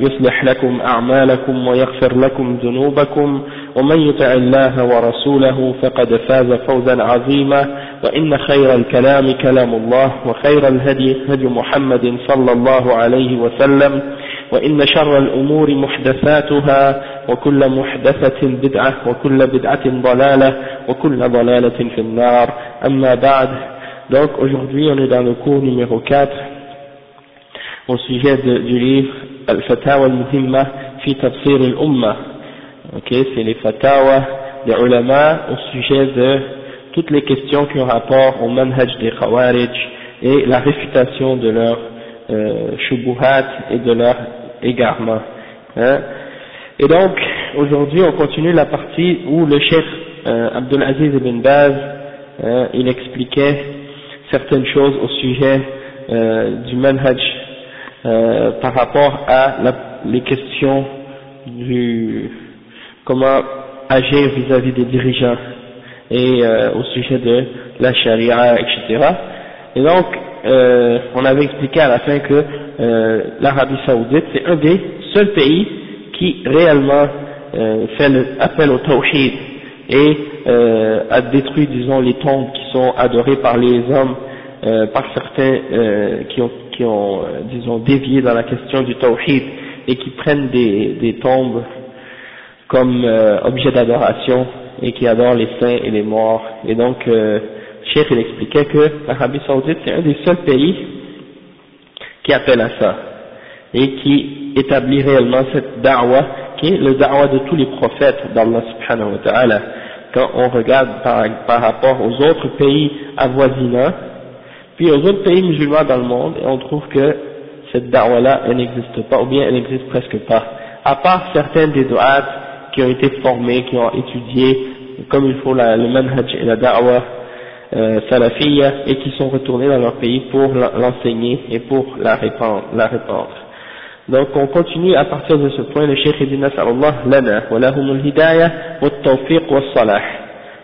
يصلح لكم أعمالكم ويغفر لكم ذنوبكم. ومن يطع الله ورسوله فقد فاز فوزا عظيما. وإن خير الكلام كلام الله وخير الهدي هدي محمد صلى الله عليه وسلم. وإن شر الأمور محدثاتها وكل محدثة بدعة وكل بدعة ضلالة وكل ضلالة في النار. أما بعد Donc aujourd'hui on est dans le cours numéro 4 au sujet de, du livre Fi Tafsir al-Umma. Ok, c'est les fatawa des ulama au sujet de toutes les questions qui ont rapport au manhaj des Khawarij et la réfutation de leurs euh, shubuhat et de leur égarement. Hein? Et donc, aujourd'hui, on continue la partie où le chef euh, ibn Baz, hein, il expliquait certaines choses au sujet euh, du manhaj euh, par rapport à la, les questions du comment agir vis-à-vis des dirigeants et euh, au sujet de la charia, etc. Et donc, euh, on avait expliqué à la fin que euh, l'Arabie Saoudite, c'est un des seuls pays qui réellement euh, fait le, appel au tawhid et a détruit, disons, les tombes qui sont adorées par les hommes, par certains qui ont, qui ont euh, disons, dévié dans la question du tawhid et qui prennent des, des tombes comme euh, objet d'adoration et qui adorent les saints et les morts. Et donc, euh, Cheikh il expliquait que l'Arabie Saoudite c'est un des seuls pays qui appelle à ça et qui établit réellement cette da'wah qui est le da'wah de tous les prophètes d'Allah subhanahu wa ta'ala. Quand on regarde par, par rapport aux autres pays avoisinants, puis aux autres pays musulmans dans le monde, et on trouve que cette da'wah-là, elle n'existe pas, ou bien elle n'existe presque pas. À part certains des du'at qui ont été formés, qui ont étudié comme il faut la, le manhaj et la da'wah euh, salafiyya, et qui sont retournés dans leur pays pour l'enseigner et pour la répandre. La répandre. Donc on continue à partir de ce point, le cheikh dit نسأل الله لنا ولهم الهداية والتوفيق والصلاح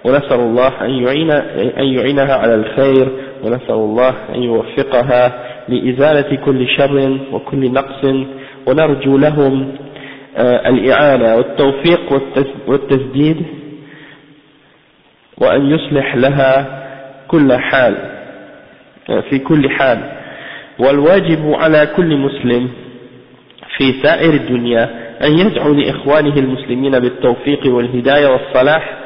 ونسأل الله أن, يعين أن يعينها على الخير ونسأل الله أن يوفقها لإزالة كل شر وكل نقص ونرجو لهم الإعانة والتوفيق والتسديد وأن يصلح لها كل حال في كل حال. والواجب على كل مسلم في سائر الدنيا أن يدعو لإخوانه المسلمين بالتوفيق والهداية والصلاح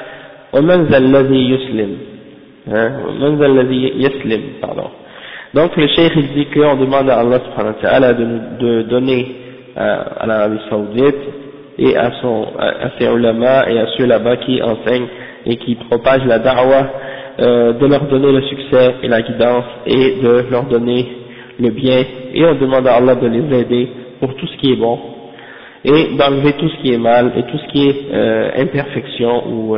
ومن ذا الذي يسلم. Hein? Donc le cheikh il dit qu'on demande à Allah subhanahu wa ta'ala de, donner euh, à, à l'Arabie Saoudite et à, son, à ses ulama et à ceux là-bas qui enseignent et qui propagent la da'wah, euh, de leur donner le succès et la guidance et de leur donner le bien. Et on demande à Allah de les aider pour tout ce qui est bon et d'enlever tout ce qui est mal et tout ce qui est euh, imperfection ou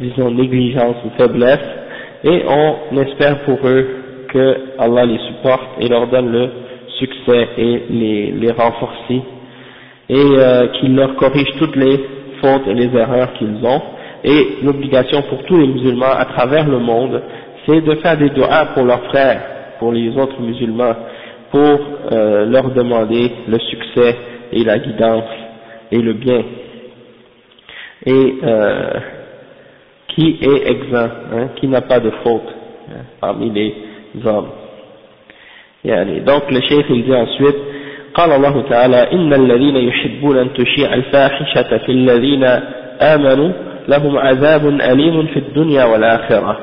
disons négligence ou faiblesse et on espère pour eux que Allah les supporte et leur donne le succès et les, les renforcer et euh, qu'il leur corrige toutes les fautes et les erreurs qu'ils ont et l'obligation pour tous les musulmans à travers le monde c'est de faire des doigts pour leurs frères, pour les autres musulmans pour euh, leur demander le succès et la guidance et le bien. Et euh, qui est exempt, hein, qui n'a pas de faute hein, parmi les hommes. يعني donc le cheikh il dit ensuite قال الله تعالى إن الذين يحبون أن تشيع الفاحشة في الذين آمنوا لهم عذاب أليم في الدنيا والآخرة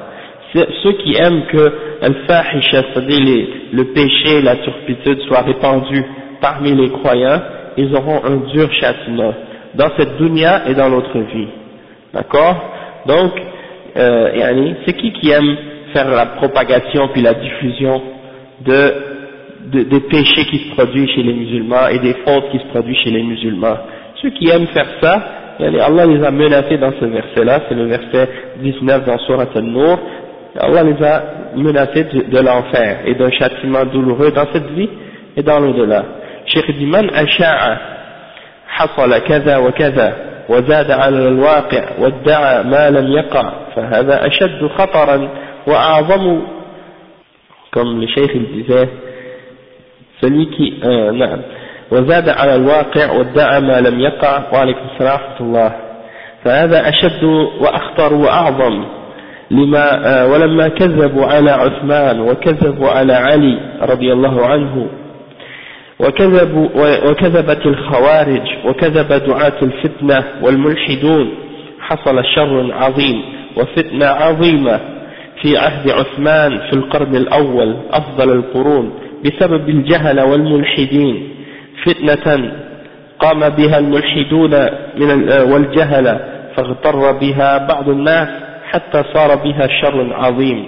ceux qui aiment que al-fahisha, c'est-à-dire le péché, la turpitude soit répandue parmi les croyants, ils auront un dur châtiment dans cette dunya et dans l'autre vie. D'accord Donc, euh, c'est qui qui aime faire la propagation puis la diffusion de, de, des péchés qui se produisent chez les musulmans et des fautes qui se produisent chez les musulmans? Ceux qui aiment faire ça, Allah les a menacés dans ce verset-là, c'est le verset 19 dans Surat An-Nur, Allah les a menacés de, l'enfer et d'un châtiment douloureux dans cette vie et dans l'au-delà. Cheikh asha'a وزاد على الواقع وادعى ما لم يقع فهذا أشد خطرا وأعظم. comme le cheikh il euh, نعم. وزاد على الواقع وادعى ما لم يقع. وعليكم السلام ورحمة الله. فهذا أشد وأخطر وأعظم لما آه ولما كذبوا على عثمان وكذبوا على علي رضي الله عنه. وكذبوا وكذبت الخوارج وكذب دعاة الفتنة والملحدون. حصل شر عظيم وفتنة عظيمة في عهد عثمان في القرن الأول أفضل القرون بسبب الجهل والملحدين. فتنة قام بها الملحدون من والجهل فاغتر بها بعض الناس حتى صار بها شر عظيم.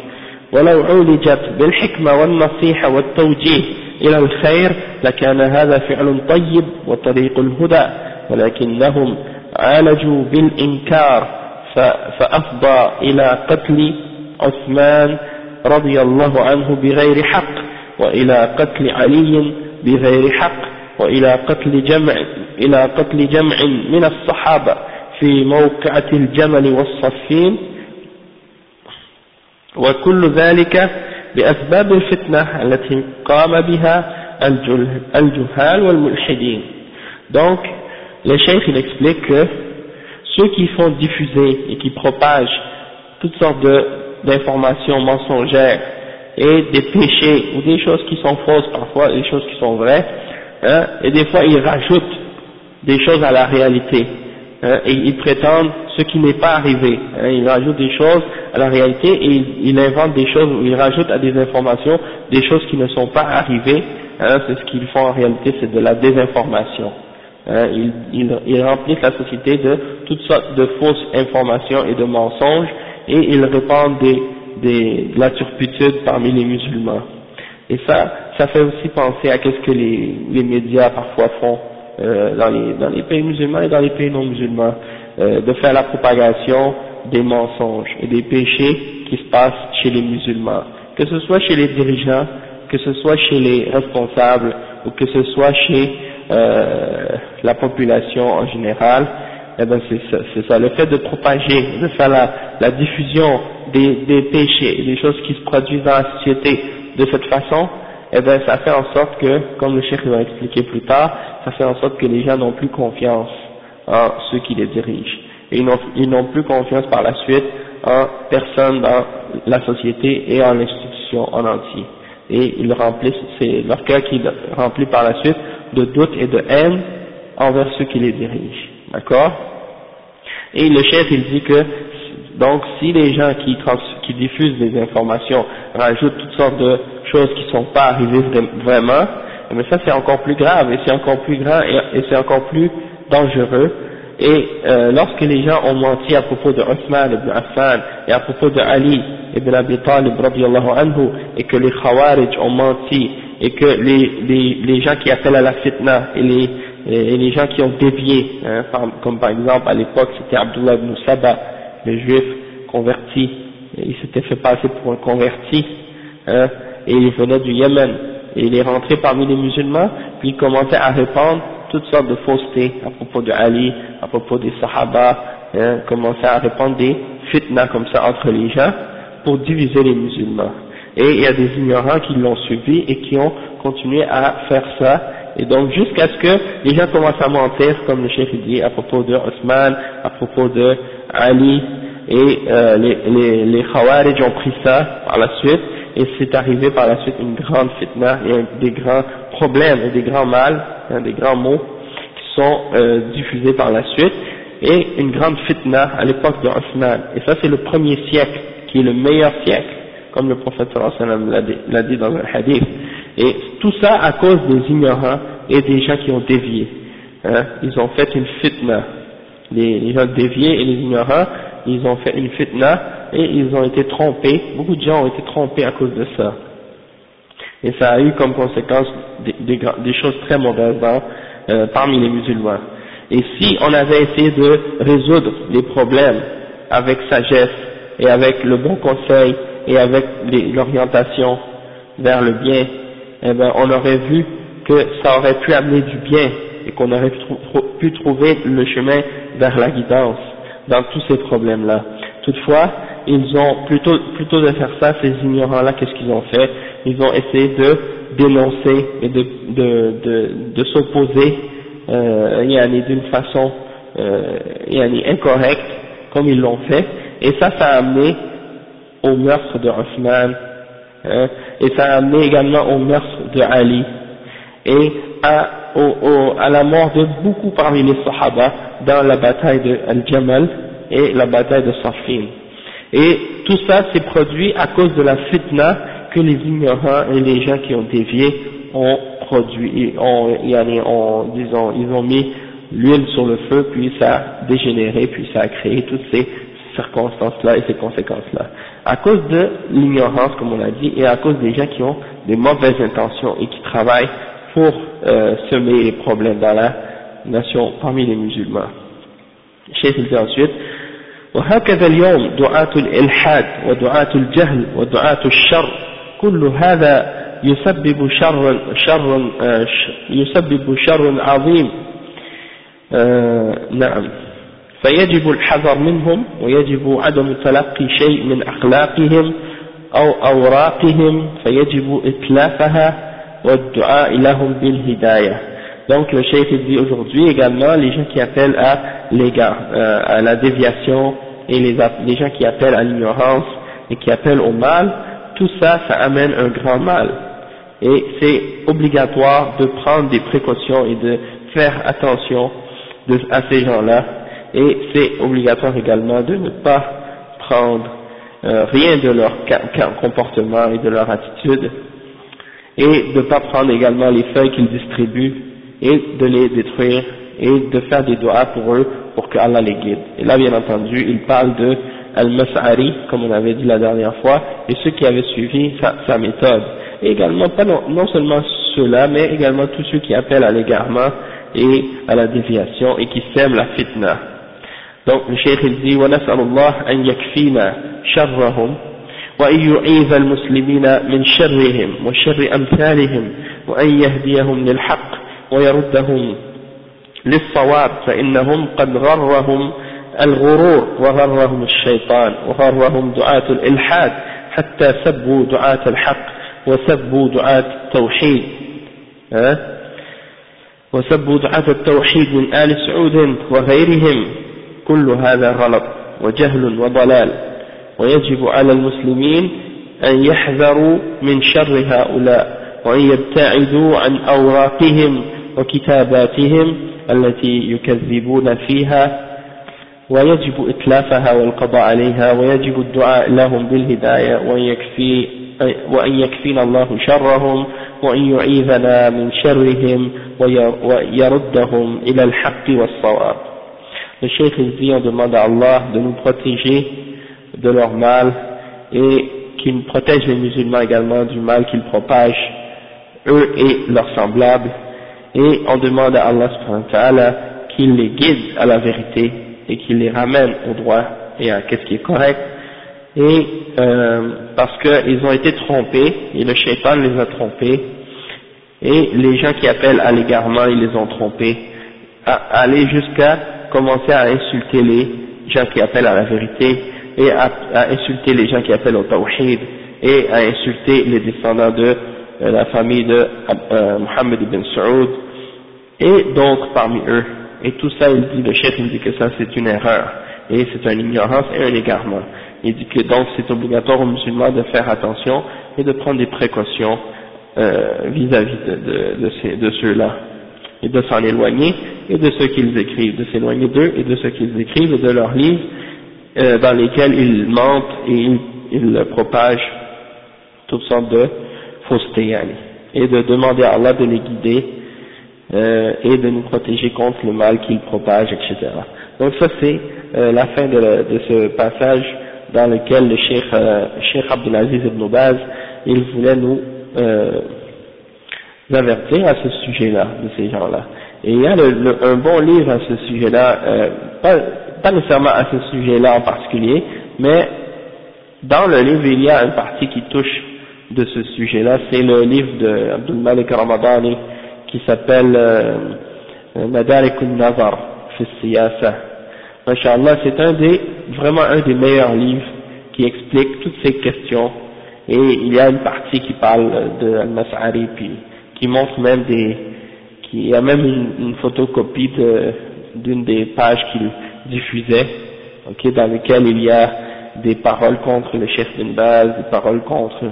ولو عولجت بالحكمة والنصيحة والتوجيه إلى الخير لكان هذا فعل طيب وطريق الهدى ولكنهم عالجوا بالإنكار فأفضى إلى قتل عثمان رضي الله عنه بغير حق وإلى قتل علي بغير حق وإلى قتل جمع إلى قتل جمع من الصحابة في موقعة الجمل والصفين. وكل ذلك بأسباب الفتنة التي قام بها الجهال والملحدين donc le cheikh il explique que ceux qui font diffuser et qui propagent toutes sortes d'informations mensongères et des péchés ou des choses qui sont fausses parfois, des choses qui sont vraies, hein, et des fois ils rajoutent des choses à la réalité, hein, et ils prétendent ce qui n'est pas arrivé, hein, ils rajoutent des choses à la réalité et ils, inventent des choses ils rajoutent à des informations des choses qui ne sont pas arrivées, hein, c'est ce qu'ils font en réalité, c'est de la désinformation. Hein, ils, remplissent la société de toutes sortes de fausses informations et de mensonges et ils répandent de la turpitude parmi les musulmans. Et ça, ça fait aussi penser à qu'est-ce que les, médias parfois font euh, dans, les, dans les pays musulmans et dans les pays non musulmans, euh, de faire la propagation des mensonges et des péchés qui se passent chez les musulmans, que ce soit chez les dirigeants, que ce soit chez les responsables ou que ce soit chez euh, la population en général, eh ben c'est ça, le fait de propager, de faire la, la diffusion des, des péchés des choses qui se produisent dans la société de cette façon, eh ben ça fait en sorte que, comme le chef va expliquer plus tard, ça fait en sorte que les gens n'ont plus confiance en ceux qui les dirigent. Et ils n'ont plus confiance par la suite en personne dans la société et en l'institution en entier. Et ils remplissent, c'est leur cœur qui remplit par la suite de doute et de haine envers ceux qui les dirigent. D'accord? Et le chef, il dit que, donc, si les gens qui, qui diffusent des informations rajoutent toutes sortes de choses qui ne sont pas arrivées vraiment, mais ça c'est encore plus grave, et c'est encore plus grand, et, c'est encore plus dangereux. Et euh, lorsque les gens ont menti à propos de Osman ibn Affan et à propos de Ali ibn Abi Talib anhu, et que les Khawarij ont menti et que les, les, les gens qui appellent à la fitna et les et, les gens qui ont dévié, hein, comme par exemple à l'époque c'était Abdullah ibn Saba, le juif converti, il s'était fait passer pour un converti, hein, et il venait du Yémen, et il est rentré parmi les musulmans, puis il commençait à répandre toutes sortes de faussetés à propos de Ali, à propos des Sahaba, hein, commençait à répandre des fitna comme ça entre les gens pour diviser les musulmans. Et il y a des ignorants qui l'ont suivi et qui ont continué à faire ça et donc jusqu'à ce que les gens commencent à mentir, comme le chef dit, à propos de Osman, à propos de Ali, et euh, les, les, les Khawarij ont pris ça par la suite, et c'est arrivé par la suite une grande fitna, et des grands problèmes, et des grands mal, hein, des grands mots qui sont euh, diffusés par la suite, et une grande fitna à l'époque de Osman. Et ça c'est le premier siècle, qui est le meilleur siècle, comme le prophète l'a dit dans un hadith. Et tout ça à cause des ignorants et des gens qui ont dévié. Hein. Ils ont fait une fitna. Les, les gens déviés et les ignorants, ils ont fait une fitna et ils ont été trompés. Beaucoup de gens ont été trompés à cause de ça. Et ça a eu comme conséquence des, choses très mauvaises euh, parmi les musulmans. Et si on avait essayé de résoudre les problèmes avec sagesse et avec le bon conseil et avec l'orientation vers le bien, eh ben, on aurait vu que ça aurait pu amener du bien et qu'on aurait pu trouver le chemin vers la guidance dans tous ces problèmes-là. Toutefois, ils ont plutôt, plutôt de faire ça, ces ignorants-là, qu'est-ce qu'ils ont fait? Ils ont essayé de dénoncer et de, de, de, de s'opposer euh, d'une façon euh, incorrecte, comme ils l'ont fait, et ça, ça a amené au meurtre de Othman, hein, et ça a amené également au meurtre de Ali, et à, à la mort de beaucoup parmi les Sahaba dans la bataille de Al-Jamal et la bataille de Safin. Et tout ça s'est produit à cause de la fitna que les ignorants et les gens qui ont dévié ont produit, ont, ont, ils ont mis l'huile sur le feu, puis ça a dégénéré, puis ça a créé toutes ces circonstances-là et ces conséquences-là. À cause de l'ignorance, comme on l'a dit, et à cause des gens qui ont des mauvaises intentions et qui travaillent pour euh, semer les problèmes dans la nation parmi les musulmans. Cheikh dit ensuite, وهكذا اليوم دعاة الإلحاد ودعاة الجهل ودعاة الشر كل هذا يسبب شر شر يسبب شر عظيم نعم فيجب الحذر منهم ويجب عدم تلقي شيء من أخلاقهم أو أوراقهم فيجب إتلافها donc le cheikh dit aujourd'hui également les gens qui appellent à l'égard euh, à la déviation et les, gens qui appellent à l'ignorance et qui appellent au mal tout ça ça amène un grand mal. Et c'est obligatoire de prendre des précautions et de faire attention à ces gens-là. Et c'est obligatoire également de ne pas prendre euh, rien de leur comportement et de leur attitude et de ne pas prendre également les feuilles qu'ils distribuent et de les détruire et de faire des doigts pour eux pour que Allah les guide. Et là bien entendu il parle de Al-Mas'ari comme on avait dit la dernière fois et ceux qui avaient suivi sa, sa méthode. Et également pas non, non seulement ceux-là mais également tous ceux qui appellent à l'égarement et à la déviation et qui sèment la fitna. Donc le cheikh il dit وَنَسْأَلُ اللَّهَ أَنْ يَكْفِينَا شَرَّهُمْ وأن يعيذ المسلمين من شرهم وشر أمثالهم وأن يهديهم للحق ويردهم للصواب فإنهم قد غرهم الغرور وغرهم الشيطان وغرهم دعاة الإلحاد حتى سبوا دعاة الحق وسبوا دعاة التوحيد. وسبوا دعاة التوحيد من آل سعود وغيرهم. كل هذا غلط وجهل وضلال. ويجب على المسلمين أن يحذروا من شر هؤلاء وأن يبتعدوا عن أوراقهم وكتاباتهم التي يكذبون فيها ويجب إتلافها والقضاء عليها ويجب الدعاء لهم بالهداية وأن, يكفي وأن يكفينا الله شرهم وأن يعيذنا من شرهم ويردهم إلى الحق والصواب. Le Cheikh dit on demande à Allah de nous protéger de leur mal et qu'il protège les musulmans également du mal qu'ils propagent, eux et leurs semblables, et on demande à Allah qu'il les guide à la vérité et qu'il les ramène au droit et à ce qui est correct, et euh, parce qu'ils ont été trompés, et le shaitan les a trompés, et les gens qui appellent à l'égarement, ils les ont trompés, à aller jusqu'à commencer à insulter les gens qui appellent à la vérité, et à, insulter les gens qui appellent au tawhid et à insulter les descendants de euh, la famille de euh, Mohammed ibn Saoud et d'autres parmi eux. Et tout ça, il dit, le chef, il dit que ça c'est une erreur et c'est une ignorance et un égarement. Il dit que donc c'est obligatoire aux musulmans de faire attention et de prendre des précautions euh, vis-à-vis de, de, ceux-là et de s'en éloigner et de ceux qu'ils écrivent, de s'éloigner d'eux et de ceux qu'ils écrivent et de leurs livres euh, dans lesquels ils mentent et ils, propagent toutes sortes de fausseté, et de demander à Allah de les guider euh, et de nous protéger contre le mal qu'ils propagent, etc. Donc ça c'est euh, la fin de, de, ce passage dans lequel le Cheikh, euh, Cheikh Abdelaziz ibn Baz, il voulait nous euh, avertir à ce sujet-là, de ces gens-là. Et il y a le, un bon livre à ce sujet-là, euh, pas, pas nécessairement à ce sujet-là en particulier, mais dans le livre il y a une partie qui touche de ce sujet-là, c'est le livre de Abdul Malik Ramadani qui s'appelle euh, Madarik al-Nazar fi siyasa. Masha'Allah, c'est un des, vraiment un des meilleurs livres qui explique toutes ces questions et il y a une partie qui parle de Al-Mas'ari puis qui montre même des, qui y a même une, photocopie d'une des pages qu'il diffusait, ok, dans lesquelles il y a des paroles contre le chef d'une base, des paroles contre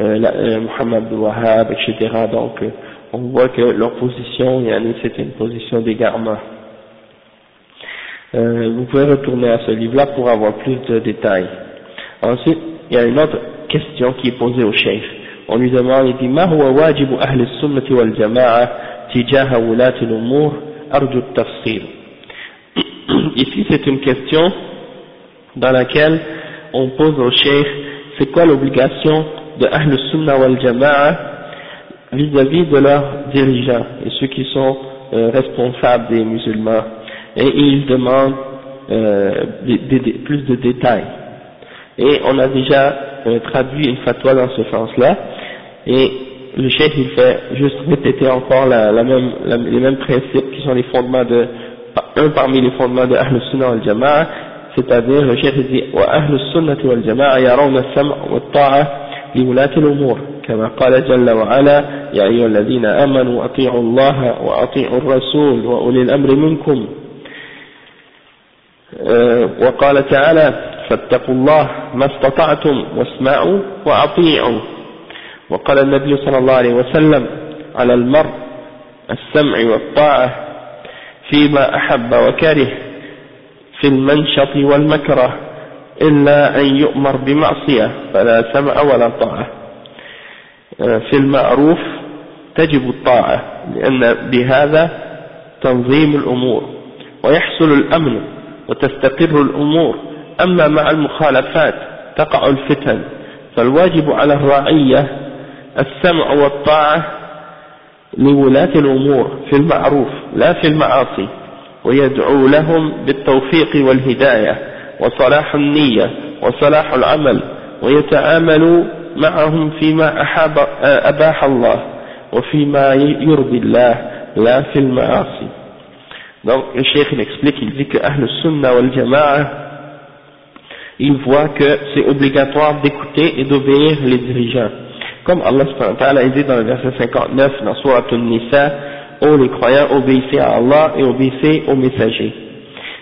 euh, euh, Muhammad Wahhab, etc. Donc, euh, on voit que leur position, c'était une position d'égarement. Euh, vous pouvez retourner à ce livre-là pour avoir plus de détails. Ensuite, il y a une autre question qui est posée au chef. On lui demande, il dit, ما هو واجب أهل السنة والجماعة تجاه ولاة الأمور أرجو التفصيل. Ici, c'est une question dans laquelle on pose au chef, c'est quoi l'obligation de Ahl Sunnah wal Jama'a vis-à-vis de leurs dirigeants et ceux qui sont euh, responsables des musulmans et ils demandent euh, plus de détails. Et on a déjà euh, traduit une fatwa dans ce sens-là et le chef il fait juste répéter encore la, la même, les mêmes principes qui sont les fondements de un parmi les fondements de Ahl Sunnah wal Jama'a c'est-à-dire le chef dit wa Ahl Sunnah wal Jama'a yarawna sam wa ta'a لولاة الأمور كما قال جل وعلا يا أيها الذين آمنوا أطيعوا الله وأطيعوا الرسول وأولي الأمر منكم وقال تعالى فاتقوا الله ما استطعتم واسمعوا وأطيعوا وقال النبي صلى الله عليه وسلم على المرء السمع والطاعة فيما أحب وكره في المنشط والمكره إلا أن يؤمر بمعصية فلا سمع ولا طاعة. في المعروف تجب الطاعة لأن بهذا تنظيم الأمور ويحصل الأمن وتستقر الأمور. أما مع المخالفات تقع الفتن فالواجب على الرعية السمع والطاعة لولاة الأمور في المعروف لا في المعاصي ويدعو لهم بالتوفيق والهداية وصلاح النية وصلاح العمل ويتعامل معهم فيما أحاب أباح الله وفيما يرضي الله لا في المعاصي. Donc le cheikh il explique il dit que Ahl Sunnah wal Jama'a il voit que c'est obligatoire d'écouter et d'obéir les dirigeants. Comme Allah subhanahu dit dans le verset 59 dans Surah An-Nisa ô les croyants obéissez à Allah et obéissez aux messagers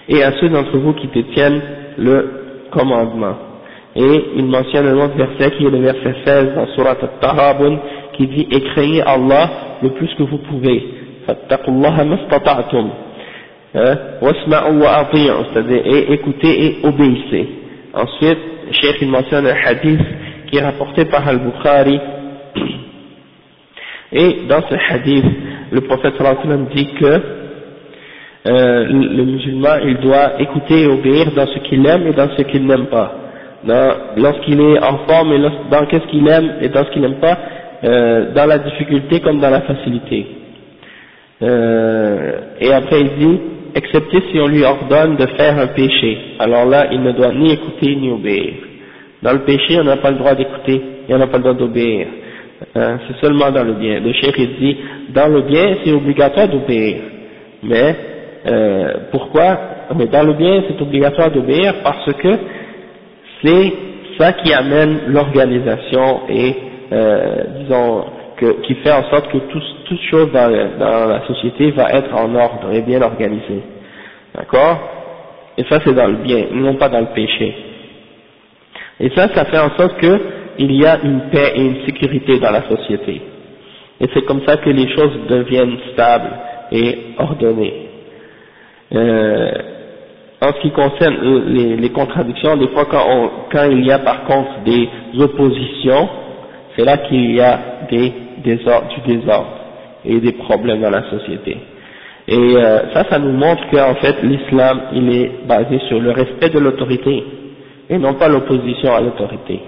et à ceux d'entre vous qui détiennent le commandement. Et il mentionne un autre verset qui est le verset 16 dans Surat Al-Tahabun qui dit et craignez Allah le plus que vous pouvez. Hein? c'est-à-dire écoutez et obéissez. Ensuite, Cheikh il mentionne un hadith qui est rapporté par Al-Bukhari et dans ce hadith, le prophète dit que euh, le musulman il doit écouter et obéir dans ce qu'il aime et dans ce qu'il n'aime pas. Lorsqu'il est en forme et dans qu'est-ce qu'il aime et dans ce qu'il n'aime pas, euh, dans la difficulté comme dans la facilité. Euh, et après il dit, excepté si on lui ordonne de faire un péché. Alors là, il ne doit ni écouter ni obéir. Dans le péché, on n'a pas le droit d'écouter et on n'a pas le droit d'obéir. Euh, c'est seulement dans le bien. Le cheikh il dit, dans le bien, c'est obligatoire d'obéir. Mais euh, pourquoi? Mais dans le bien, c'est obligatoire d'obéir parce que c'est ça qui amène l'organisation et, euh, disons, que, qui fait en sorte que tout, toute chose dans, la société va être en ordre et bien organisée. D'accord? Et ça, c'est dans le bien, non pas dans le péché. Et ça, ça fait en sorte qu'il y a une paix et une sécurité dans la société. Et c'est comme ça que les choses deviennent stables et ordonnées. Euh, en ce qui concerne les, contradictions, des fois quand, on, quand il y a par contre des oppositions, c'est là qu'il y a des du désordre et des problèmes dans la société. Et euh, ça, ça nous montre qu'en fait l'islam, il est basé sur le respect de l'autorité et non pas l'opposition à l'autorité.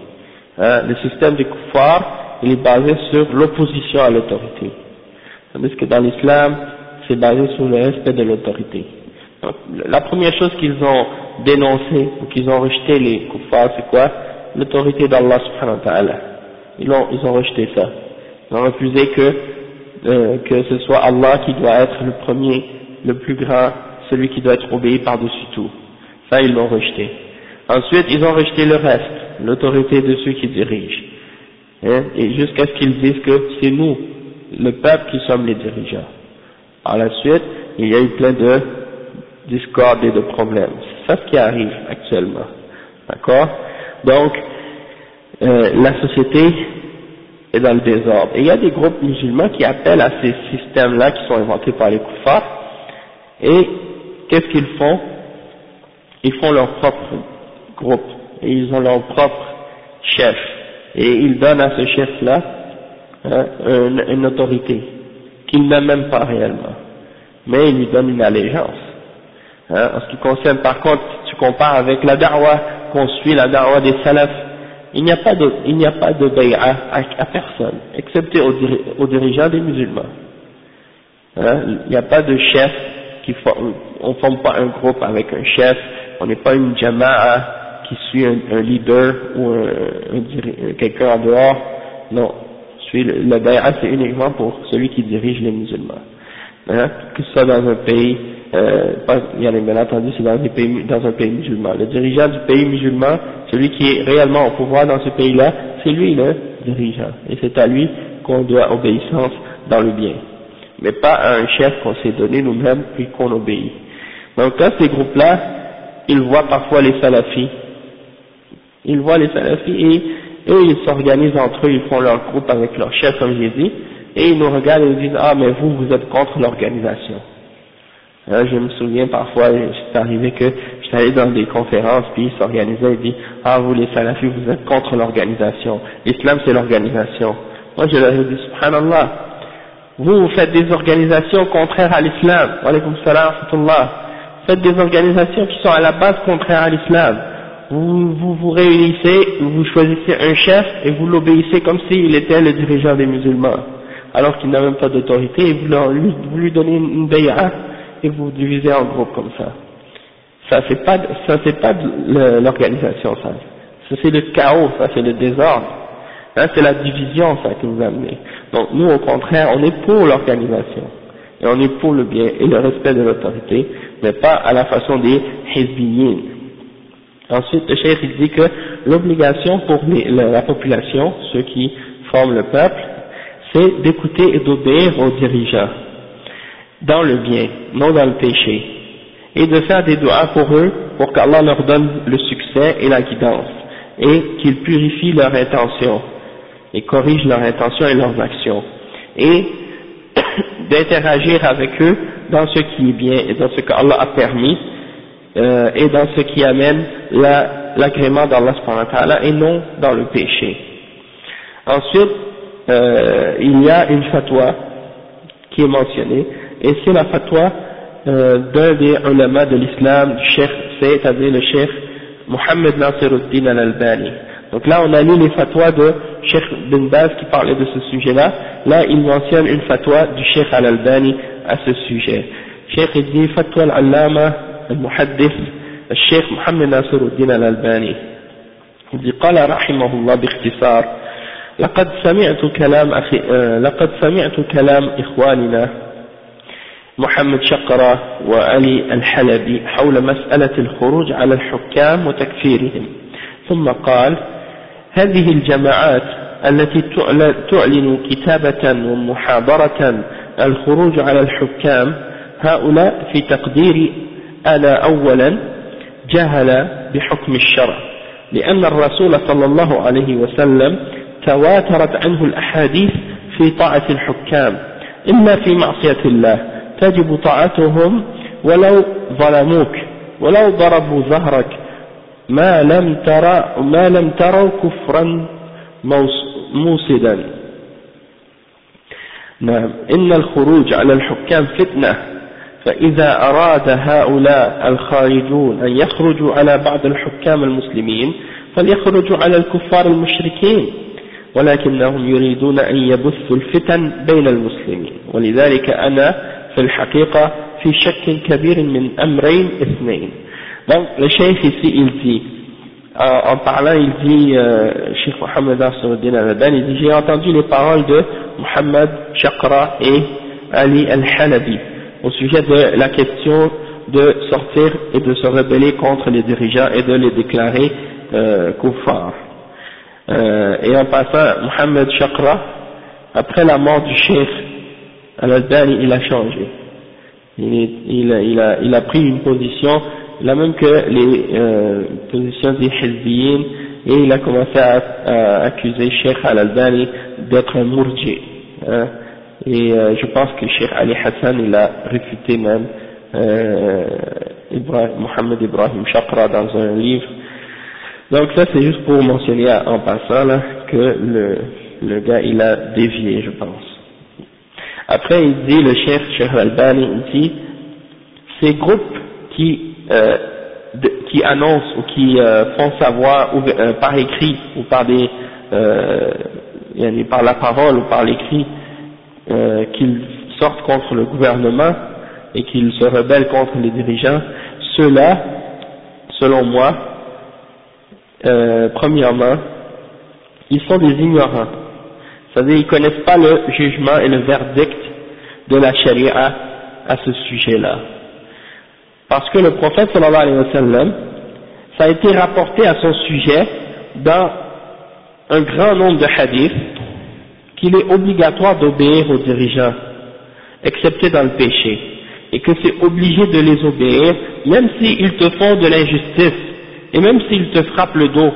Hein, le système des koufars, il est basé sur l'opposition à l'autorité. Tandis que dans l'islam, c'est basé sur le respect de l'autorité. La première chose qu'ils ont dénoncé ou qu'ils ont rejeté les koufars, c'est quoi? L'autorité d'Allah subhanahu wa ta'ala. Ils ont, ils ont rejeté ça. Ils ont refusé que, euh, que ce soit Allah qui doit être le premier, le plus grand, celui qui doit être obéi par-dessus tout. Ça, ils l'ont rejeté. Ensuite, ils ont rejeté le reste, l'autorité de ceux qui dirigent. Hein, et jusqu'à ce qu'ils disent que c'est nous, le peuple, qui sommes les dirigeants. Par la suite, il y a eu plein de discordes et de problèmes. C'est ça ce qui arrive actuellement. D'accord? Donc, euh, la société est dans le désordre. Et il y a des groupes musulmans qui appellent à ces systèmes-là qui sont inventés par les koufars. Et qu'est-ce qu'ils font? Ils font leur propre groupe. Ils ont leur propre chef. Et ils donnent à ce chef-là hein, une, autorité qu'il n'a même pas réellement. Mais ils lui donnent une allégeance. Hein, en ce qui concerne, par contre, tu compares avec la da'wah qu'on suit, la da'wah des salafs, il n'y a pas de, il de bay'a à, personne, excepté aux, dirigeants des musulmans. Hein, il n'y a pas de chef qui forme, on forme pas un groupe avec un chef, on n'est pas une jama'a qui suit un, leader ou un, quelqu'un en dehors, non. Le, le bay'a c'est uniquement pour celui qui dirige les musulmans. Hein, que ce soit dans un pays euh, a bien entendu, c'est dans, un pays, dans un pays musulman. Le dirigeant du pays musulman, celui qui est réellement au pouvoir dans ce pays-là, c'est lui le dirigeant. Et c'est à lui qu'on doit obéissance dans le bien. Mais pas à un chef qu'on s'est donné nous-mêmes puis qu'on obéit. Donc quand ces groupes-là, ils voient parfois les salafis, ils voient les salafis et eux ils s'organisent entre eux, ils font leur groupe avec leur chef comme j'ai dit, et ils nous regardent et nous disent ah mais vous vous êtes contre l'organisation. Je me souviens parfois, c'est arrivé que j'étais allé dans des conférences, puis ils s'organisaient et disent Ah, vous les salafis, vous êtes contre l'organisation. L'islam, c'est l'organisation. Moi, je leur ai dit Subhanallah, vous, vous faites des organisations contraires à l'islam. Wa salam Faites des organisations qui sont à la base contraires à l'islam. Vous, vous vous réunissez, vous choisissez un chef et vous l'obéissez comme s'il était le dirigeant des musulmans, alors qu'il n'a même pas d'autorité et vous, lui, vous lui donnez une bay'a et vous divisez en groupes comme ça. Ça c'est pas, ça c'est pas l'organisation ça. Ça c'est le chaos, ça c'est le désordre. Hein, c'est la division ça que vous amenez. Donc nous au contraire, on est pour l'organisation et on est pour le bien et le respect de l'autorité, mais pas à la façon des hizbiyin. Ensuite, le cheikh il dit que l'obligation pour la population, ceux qui forment le peuple, c'est d'écouter et d'obéir aux dirigeants dans le bien, non dans le péché, et de faire des doigts pour eux, pour qu'Allah leur donne le succès et la guidance, et qu'il purifie leur intention, et corrige leur intention et leurs actions, et d'interagir avec eux dans ce qui est bien et dans ce qu'Allah a permis, euh, et dans ce qui amène l'agrément d'Allah et non dans le péché. Ensuite, euh, il y a une fatwa qui est mentionnée, et c'est la fatwa euh, d'un des ulama de l'islam, du cheikh, c'est-à-dire le cheikh Mohammed Nasiruddin al-Albani. Donc là, on a lu les fatwas de Cheikh bin Baz qui parlait de ce sujet-là. Là, il mentionne une fatwa du Cheikh al-Albani à ce sujet. Cheikh dit fatwa al-allama al-muhaddith الشيخ محمد ناصر الدين الألباني قال رحمه الله باختصار لقد سمعت كلام أخي لقد سمعت كلام إخواننا محمد شقرة وعلي الحلبي حول مسألة الخروج على الحكام وتكفيرهم. ثم قال هذه الجماعات التي تعلن كتابة ومحاضرة الخروج على الحكام هؤلاء في تقديري أنا أولا جهل بحكم الشرع لأن الرسول صلى الله عليه وسلم تواترت عنه الأحاديث في طاعة الحكام إلا في معصية الله تجب طاعتهم ولو ظلموك ولو ضربوا ظهرك ما لم ترى ما لم تروا كفرا موسدا نعم إن الخروج على الحكام فتنة. فإذا أراد هؤلاء الخارجون أن يخرجوا على بعض الحكام المسلمين فليخرجوا على الكفار المشركين ولكنهم يريدون أن يبثوا الفتن بين المسلمين. ولذلك أنا في الحقيقة في شك كبير من أمرين اثنين. Donc, le cheikh ici, euh, en parlant, il dit, euh, Cheikh Mohammed Asruddin al il dit, j'ai entendu les paroles de Mohammed Chakra et Ali al-Halabi au sujet de la question de sortir et de se rebeller contre les dirigeants et de les déclarer euh. Euh, et en passant, Mohammed Chakra, après la mort du Cheikh al-Albani, il a changé. Il, a, pris une position, la même que les euh, positions des Hizbiyin, et il a commencé à, à accuser Cheikh al-Albani d'être un mourji. Hein, et euh, je pense que Cheikh Ali Hassan, il a réfuté même euh, Ibrahim, Mohamed Ibrahim Chakra dans un livre donc ça c'est juste pour mentionner en passant là que le, le gars il a dévié je pense. Après il dit le chef Cheikh Albani il dit ces groupes qui euh, qui annoncent ou qui euh, font savoir ou, euh, par écrit ou par des euh, par la parole ou par l'écrit euh, qu'ils sortent contre le gouvernement et qu'ils se rebellent contre les dirigeants, ceux-là, selon moi, euh, premièrement, ils sont des ignorants. C'est-à-dire, ils connaissent pas le jugement et le verdict de la charia à ce sujet-là. Parce que le prophète sallallahu alayhi wa sallam, ça a été rapporté à son sujet dans un grand nombre de hadiths qu'il est obligatoire d'obéir aux dirigeants, excepté dans le péché, et que c'est obligé de les obéir, même s'ils te font de l'injustice, et même s'il te frappe le dos,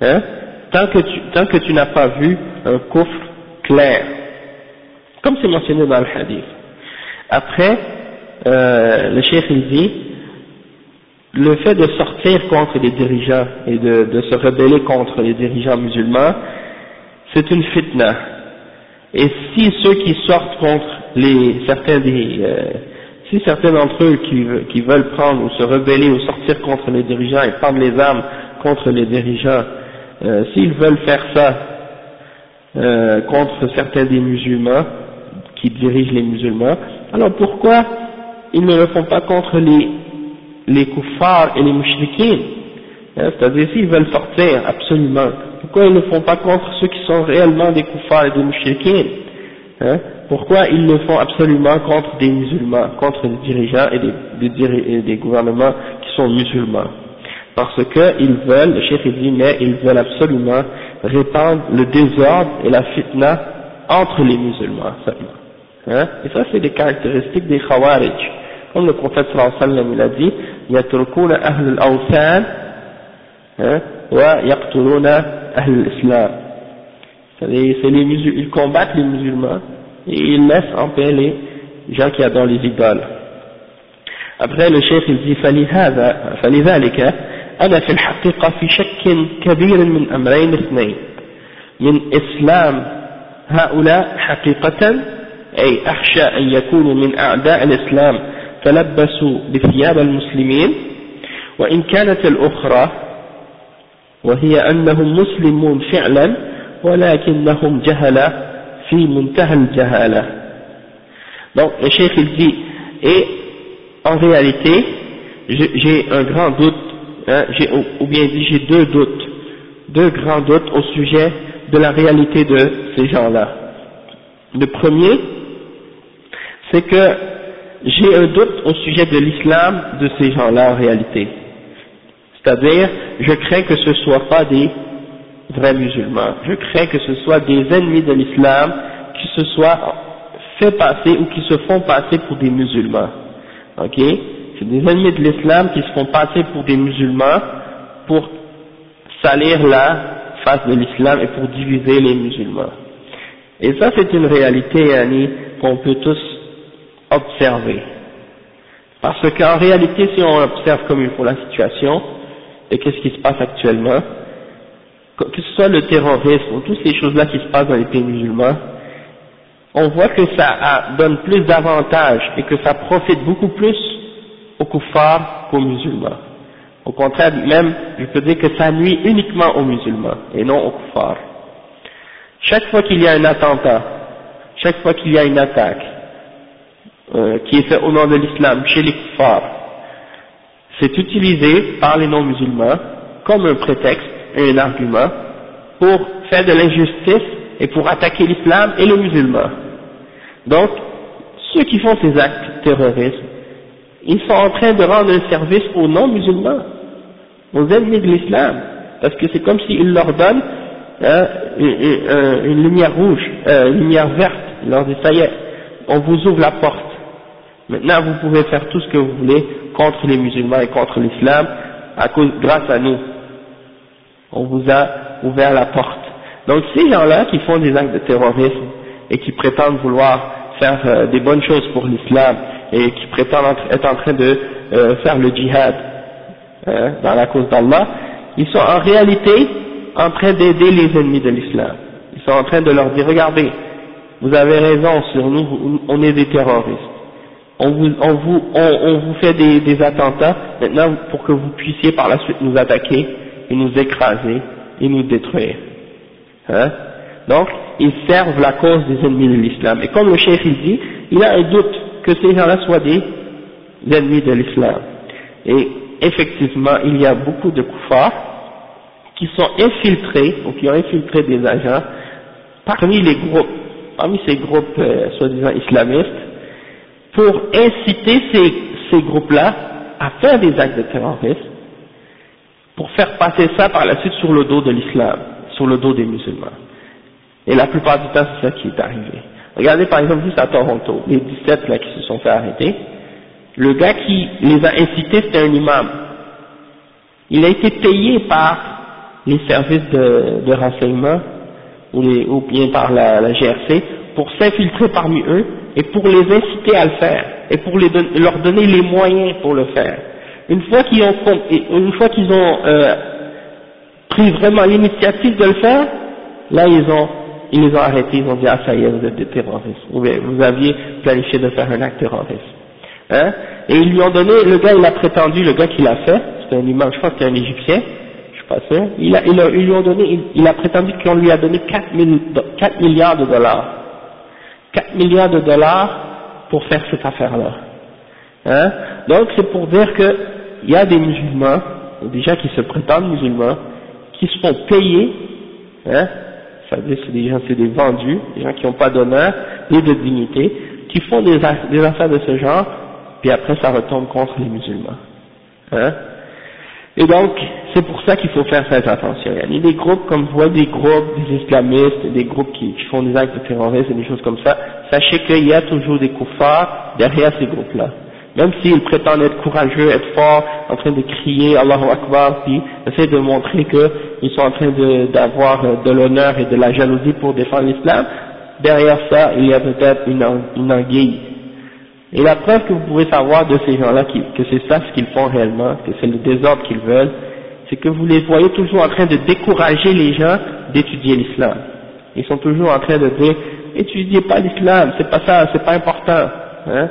hein, tant que tu, tant que tu n'as pas vu un coffre clair, comme c'est mentionné dans le hadith. Après, euh, le chef il dit, le fait de sortir contre les dirigeants et de, de se rebeller contre les dirigeants musulmans, c'est une fitna. Et si ceux qui sortent contre les certains des euh, si certains d'entre eux qui, veulent prendre ou se rebeller ou sortir contre les dirigeants et prendre les armes contre les dirigeants, euh, s'ils veulent faire ça euh, contre certains des musulmans qui dirigent les musulmans, alors pourquoi ils ne le font pas contre les, les kuffars et les mouchriquins hein, C'est-à-dire s'ils veulent sortir absolument, pourquoi ils ne le font pas contre ceux qui sont réellement des kuffars et des mouchriquins hein pourquoi ils le font absolument contre des musulmans, contre des dirigeants et des, des, gouvernements qui sont musulmans Parce qu'ils veulent, le chef dit, mais ils veulent absolument répandre le désordre et la fitna entre les musulmans seulement. Hein et ça c'est des caractéristiques des khawarij. Comme le prophète sallallahu alayhi wa sallam il a dit, يتركون أهل الأوثان ويقتلون أهل الإسلام. C'est les musulmans, ils combattent les musulmans et il laisse en paix les gens qui adorent les idoles. Après le chef il dit فلذلك أنا في الحقيقة في شك كبير من أمرين اثنين من إسلام هؤلاء حقيقة أي أخشى أن يكونوا من أعداء الإسلام تلبسوا بثياب المسلمين وإن كانت الأخرى وهي أنهم مسلمون فعلا ولكنهم جهلة donc le cheikh il dit et en réalité j'ai un grand doute hein, ou bien dit j'ai deux doutes deux grands doutes au sujet de la réalité de ces gens-là le premier c'est que j'ai un doute au sujet de l'islam de ces gens-là en réalité c'est-à-dire je crains que ce ne soit pas des vrais musulmans. Je crains que ce soit des ennemis de l'islam qui se soient fait passer ou qui se font passer pour des musulmans. Ok? C'est des ennemis de l'islam qui se font passer pour des musulmans pour salir la face de l'islam et pour diviser les musulmans. Et ça c'est une réalité, Annie, qu'on peut tous observer. Parce qu'en réalité, si on observe comme il faut la situation, et qu'est-ce qui se passe actuellement, que ce soit le terrorisme ou toutes ces choses-là qui se passent dans les pays musulmans, on voit que ça donne plus d'avantages et que ça profite beaucoup plus aux kuffars qu'aux musulmans. Au contraire, même, je peux dire que ça nuit uniquement aux musulmans et non aux kuffars. Chaque fois qu'il y a un attentat, chaque fois qu'il y a une attaque euh, qui est faite au nom de l'islam chez les kuffars, c'est utilisé par les non-musulmans comme un prétexte et un argument pour faire de l'injustice et pour attaquer l'islam et les musulmans. Donc, ceux qui font ces actes terroristes, ils sont en train de rendre un service aux non-musulmans, aux ennemis de l'islam, parce que c'est comme s'ils leur donnent hein, une, lumière rouge, euh, une lumière verte, ils leur disent ça y est, on vous ouvre la porte. Maintenant, vous pouvez faire tout ce que vous voulez contre les musulmans et contre l'islam, à cause, grâce à nous. On vous a ouvert la porte. Donc ces gens-là qui font des actes de terrorisme et qui prétendent vouloir faire euh, des bonnes choses pour l'islam et qui prétendent être en train de euh, faire le djihad hein, dans la cause d'Allah, ils sont en réalité en train d'aider les ennemis de l'islam. Ils sont en train de leur dire, regardez, vous avez raison sur nous, on est des terroristes. On vous, on vous, on, vous fait des, des, attentats maintenant pour que vous puissiez par la suite nous attaquer et nous écraser et nous détruire. Hein? Donc, ils servent la cause des ennemis de l'islam. Et comme le chef il dit, il a un doute que ces gens-là soient des ennemis de l'islam. Et effectivement, il y a beaucoup de koufars qui sont infiltrés, ou qui ont infiltré des agents, parmi les groupes, parmi ces groupes euh, soi-disant islamistes, pour inciter ces, ces groupes-là à faire des actes de terrorisme, pour faire passer ça par la suite sur le dos de l'islam, sur le dos des musulmans. Et la plupart du temps, c'est ça qui est arrivé. Regardez par exemple juste à Toronto, les 17 là qui se sont fait arrêter, le gars qui les a incités, c'était un imam. Il a été payé par les services de, de renseignement ou, les, ou, bien par la, la GRC pour s'infiltrer parmi eux et pour les inciter à le faire et pour leur donner les moyens pour le faire. Une fois qu'ils ont, une fois qu'ils ont euh, pris vraiment l'initiative de le faire, là ils ont ils les ont arrêtés, ils ont dit ah ça y est vous êtes des terroristes, vous aviez planifié de faire un acte terroriste. Hein? Et ils lui ont donné, le gars il a prétendu, le gars qui l'a fait, c'est un imam, je crois que c'est un égyptien, je suis pas sûr, il a, il a, ils lui ont donné, il, a prétendu qu'on lui a donné 4, 4 milliards de dollars. 4 milliards de dollars pour faire cette affaire-là. Hein? Donc c'est pour dire qu'il y a des musulmans, déjà qui se prétendent musulmans, qui se font payer, hein, ça veut dire c'est des gens, c'est des vendus, des gens qui n'ont pas d'honneur ni de dignité, qui font des, des affaires de ce genre, puis après ça retombe contre les musulmans. Hein? Et donc, c'est pour ça qu'il faut faire cette attention. Il y a des groupes, comme vous voyez, des groupes, des islamistes, des groupes qui, font des actes de terrorisme et des choses comme ça. Sachez qu'il y a toujours des koufars derrière ces groupes-là. Même s'ils prétendent être courageux, être forts, en train de crier Allahu Akbar, puis essayer de montrer qu'ils sont en train d'avoir de, l'honneur et de la jalousie pour défendre l'islam, derrière ça, il y a peut-être une, une anguille et la preuve que vous pouvez savoir de ces gens-là que c'est ça ce qu'ils font réellement, que c'est le désordre qu'ils veulent, c'est que vous les voyez toujours en train de décourager les gens d'étudier l'islam. Ils sont toujours en train de dire, étudiez pas l'islam, c'est pas ça, c'est pas important. Hein.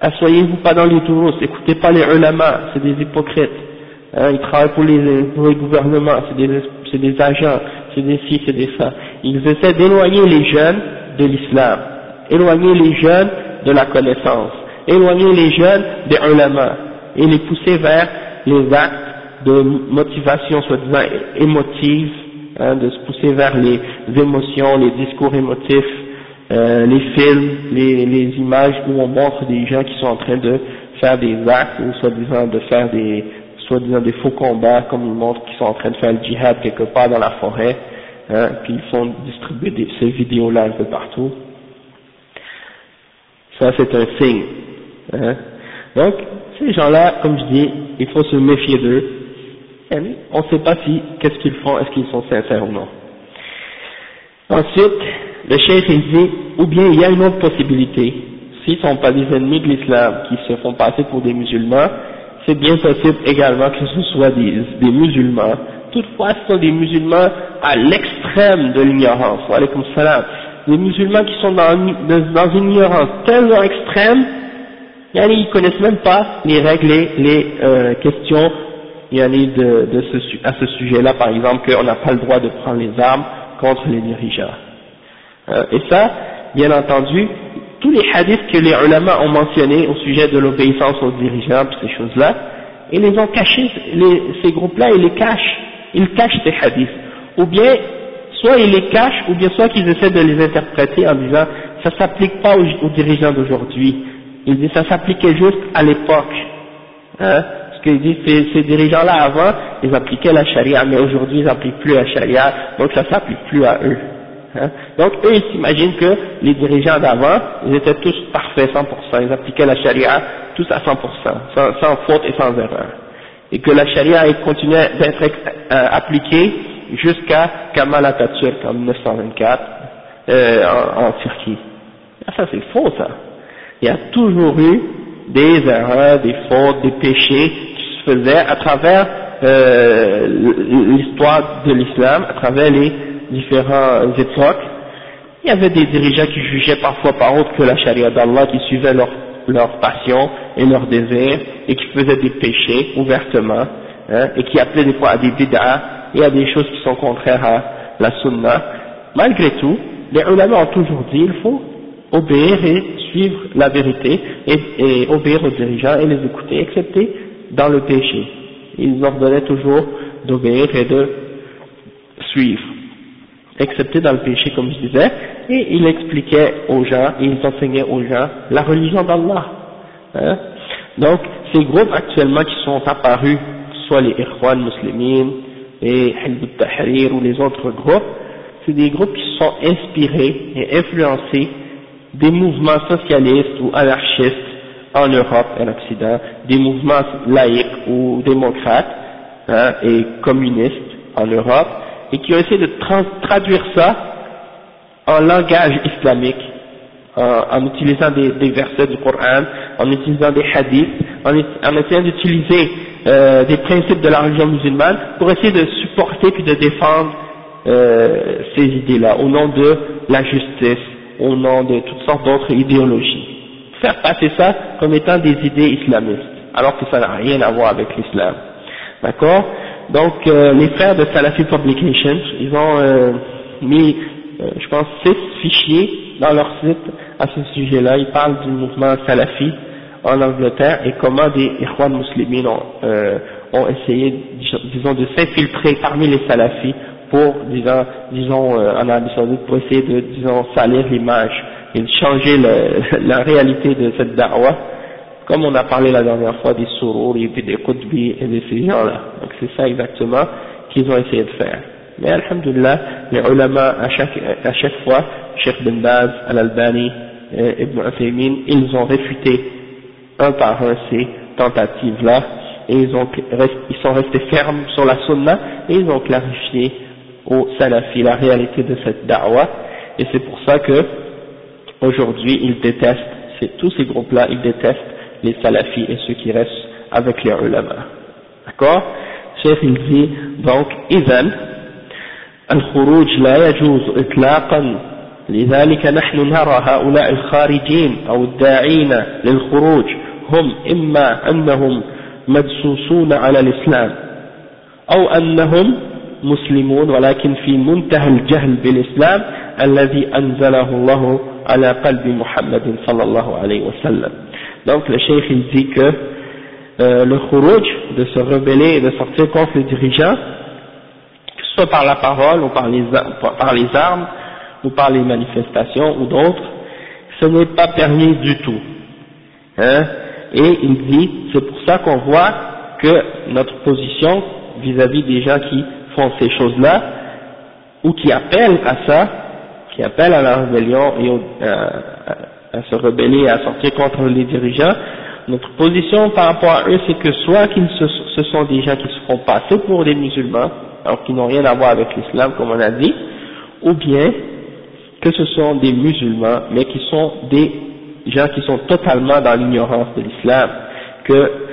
Assoyez-vous pas dans les touristes, écoutez pas les ulama, c'est des hypocrites. Hein, ils travaillent pour les, pour les gouvernements, c'est des, c'est des agents, c'est des ci, c'est des ça. Ils essaient d'éloigner les jeunes de l'islam, éloigner les jeunes de la connaissance, éloigner les jeunes des ulama et les pousser vers les actes de motivation soi-disant émotive, hein, de se pousser vers les émotions, les discours émotifs, euh, les films, les, les, images où on montre des gens qui sont en train de faire des actes ou soi-disant de faire des soi-disant des faux combats comme ils montrent qu'ils sont en train de faire le djihad quelque part dans la forêt, hein, puis ils font distribuer des, ces vidéos-là un peu partout. Ça, c'est un signe. Hein. Donc, ces gens-là, comme je dis, il faut se méfier d'eux. On ne sait pas si, qu'est-ce qu'ils font, est-ce qu'ils sont sincères ou non. Ensuite, le chef il dit, ou bien il y a une autre possibilité. S'ils ne sont pas des ennemis de l'islam, qui se font passer pour des musulmans, c'est bien possible également que ce soit des, des musulmans Toutefois, ce sont des musulmans à l'extrême de l'ignorance. Alaykoum salam. Des musulmans qui sont dans, une ignorance tellement extrême, ils ne connaissent même pas les règles et les euh, questions à ce sujet-là, par exemple, qu'on n'a pas le droit de prendre les armes contre les dirigeants. Euh, et ça, bien entendu, tous les hadiths que les ulama ont mentionnés au sujet de l'obéissance aux dirigeants, ces choses-là, ils les ont cachés, ces groupes-là, ils les cachent, ils cachent ces hadiths. Ou bien, soit ils les cachent, ou bien soit qu'ils essaient de les interpréter en disant, ça s'applique pas aux, dirigeants d'aujourd'hui. Ils disent, ça s'appliquait juste à l'époque. Hein? Parce qu'ils disent, ces, ces dirigeants-là avant, ils appliquaient la charia, mais aujourd'hui ils n'appliquent plus la charia, donc ça s'applique plus à eux. Hein? Donc eux ils s'imaginent que les dirigeants d'avant, ils étaient tous parfaits 100%, ils appliquaient la charia tous à 100%, sans, faute et sans erreur. Et que la charia continuait d'être euh, appliquée jusqu'à Kamal Atatürk en 1924 euh, en, Turquie. Ah, ça c'est faux ça. Il y a toujours eu des erreurs, des fautes, des péchés qui se faisaient à travers euh, l'histoire de l'islam, à travers les différentes époques, il y avait des dirigeants qui jugeaient parfois par autre que la charia d'Allah, qui suivaient leur, leur passion et leur désir, et qui faisaient des péchés ouvertement, hein, et qui appelaient des fois à des bid'ah et à des choses qui sont contraires à la sunna. Malgré tout, les ulama ont toujours dit il faut obéir et suivre la vérité, et, obéir aux dirigeants et les écouter, excepté dans le péché. Ils ordonnaient toujours d'obéir et de suivre excepté dans le péché comme je disais, et il expliquait aux gens, et il enseignait aux gens la religion d'Allah. Hein. Donc, ces groupes actuellement qui sont apparus, soit les Ikhwan muslimines, et Hizb tahrir ou les autres groupes, c'est des groupes qui sont inspirés et influencés des mouvements socialistes ou anarchistes en Europe et en Occident, des mouvements laïcs ou démocrates hein, et communistes en Europe, et qui ont essayé de traduire ça en langage islamique, en, utilisant des, versets du Coran, en utilisant des hadiths, en, essayant d'utiliser euh, des principes de la religion musulmane pour essayer de supporter puis de défendre euh, ces idées-là au nom de la justice, au nom de toutes sortes d'autres idéologies. Faire passer ça comme étant des idées islamistes, alors que ça n'a rien à voir avec l'islam. D'accord? Donc euh, les frères de Salafi Publications, ils ont euh, mis, euh, je pense, six fichiers dans leur site à ce sujet-là. Ils parlent du mouvement Salafi en Angleterre et comment des Ikhwan musulmans ont, ont essayé, disons, de s'infiltrer parmi les Salafis pour, disons, disons en Arabie Saoudite, pour essayer de, disons, salir l'image et de changer le, la réalité de cette da'wah comme on a parlé la dernière fois des sourours et des qutbi et de ces gens-là. Donc c'est ça exactement qu'ils ont essayé de faire. Mais alhamdulillah, les ulama à chaque, à chaque fois, Sheikh Ben Baz, Al-Albani, Ibn Uthaymin, ils ont réfuté un par un ces tentatives-là et ils, ont, ils sont restés fermes sur la sunna et ils ont clarifié aux salafis la réalité de cette da'wah et c'est pour ça que aujourd'hui ils détestent, tous ces groupes-là, ils détestent les salafis et ceux qui restent avec les ulama. D'accord Cheikh il dit donc إذن الخروج لا يجوز إطلاقا لذلك نحن نرى هؤلاء الخارجين أو الداعين للخروج هم إما أنهم مدسوسون على الإسلام أو أنهم مسلمون ولكن في منتهى الجهل بالإسلام الذي أنزله الله على قلب محمد صلى الله عليه وسلم Donc le cheikh il dit que euh, le khuruj, de se rebeller et de sortir contre les dirigeants, que ce soit par la parole ou par les, par les armes ou par les manifestations ou d'autres, ce n'est pas permis du tout. Hein et il dit, c'est pour ça qu'on voit que notre position vis-à-vis des gens qui font ces choses-là, ou qui appellent à ça, qui appellent à la rébellion et euh, à se rebeller, à sortir contre les dirigeants, notre position par rapport à eux, c'est que soit qu'ils ce sont des gens qui se font passer pour des musulmans, alors qu'ils n'ont rien à voir avec l'islam, comme on a dit, ou bien que ce sont des musulmans, mais qui sont des gens qui sont totalement dans l'ignorance de l'islam, que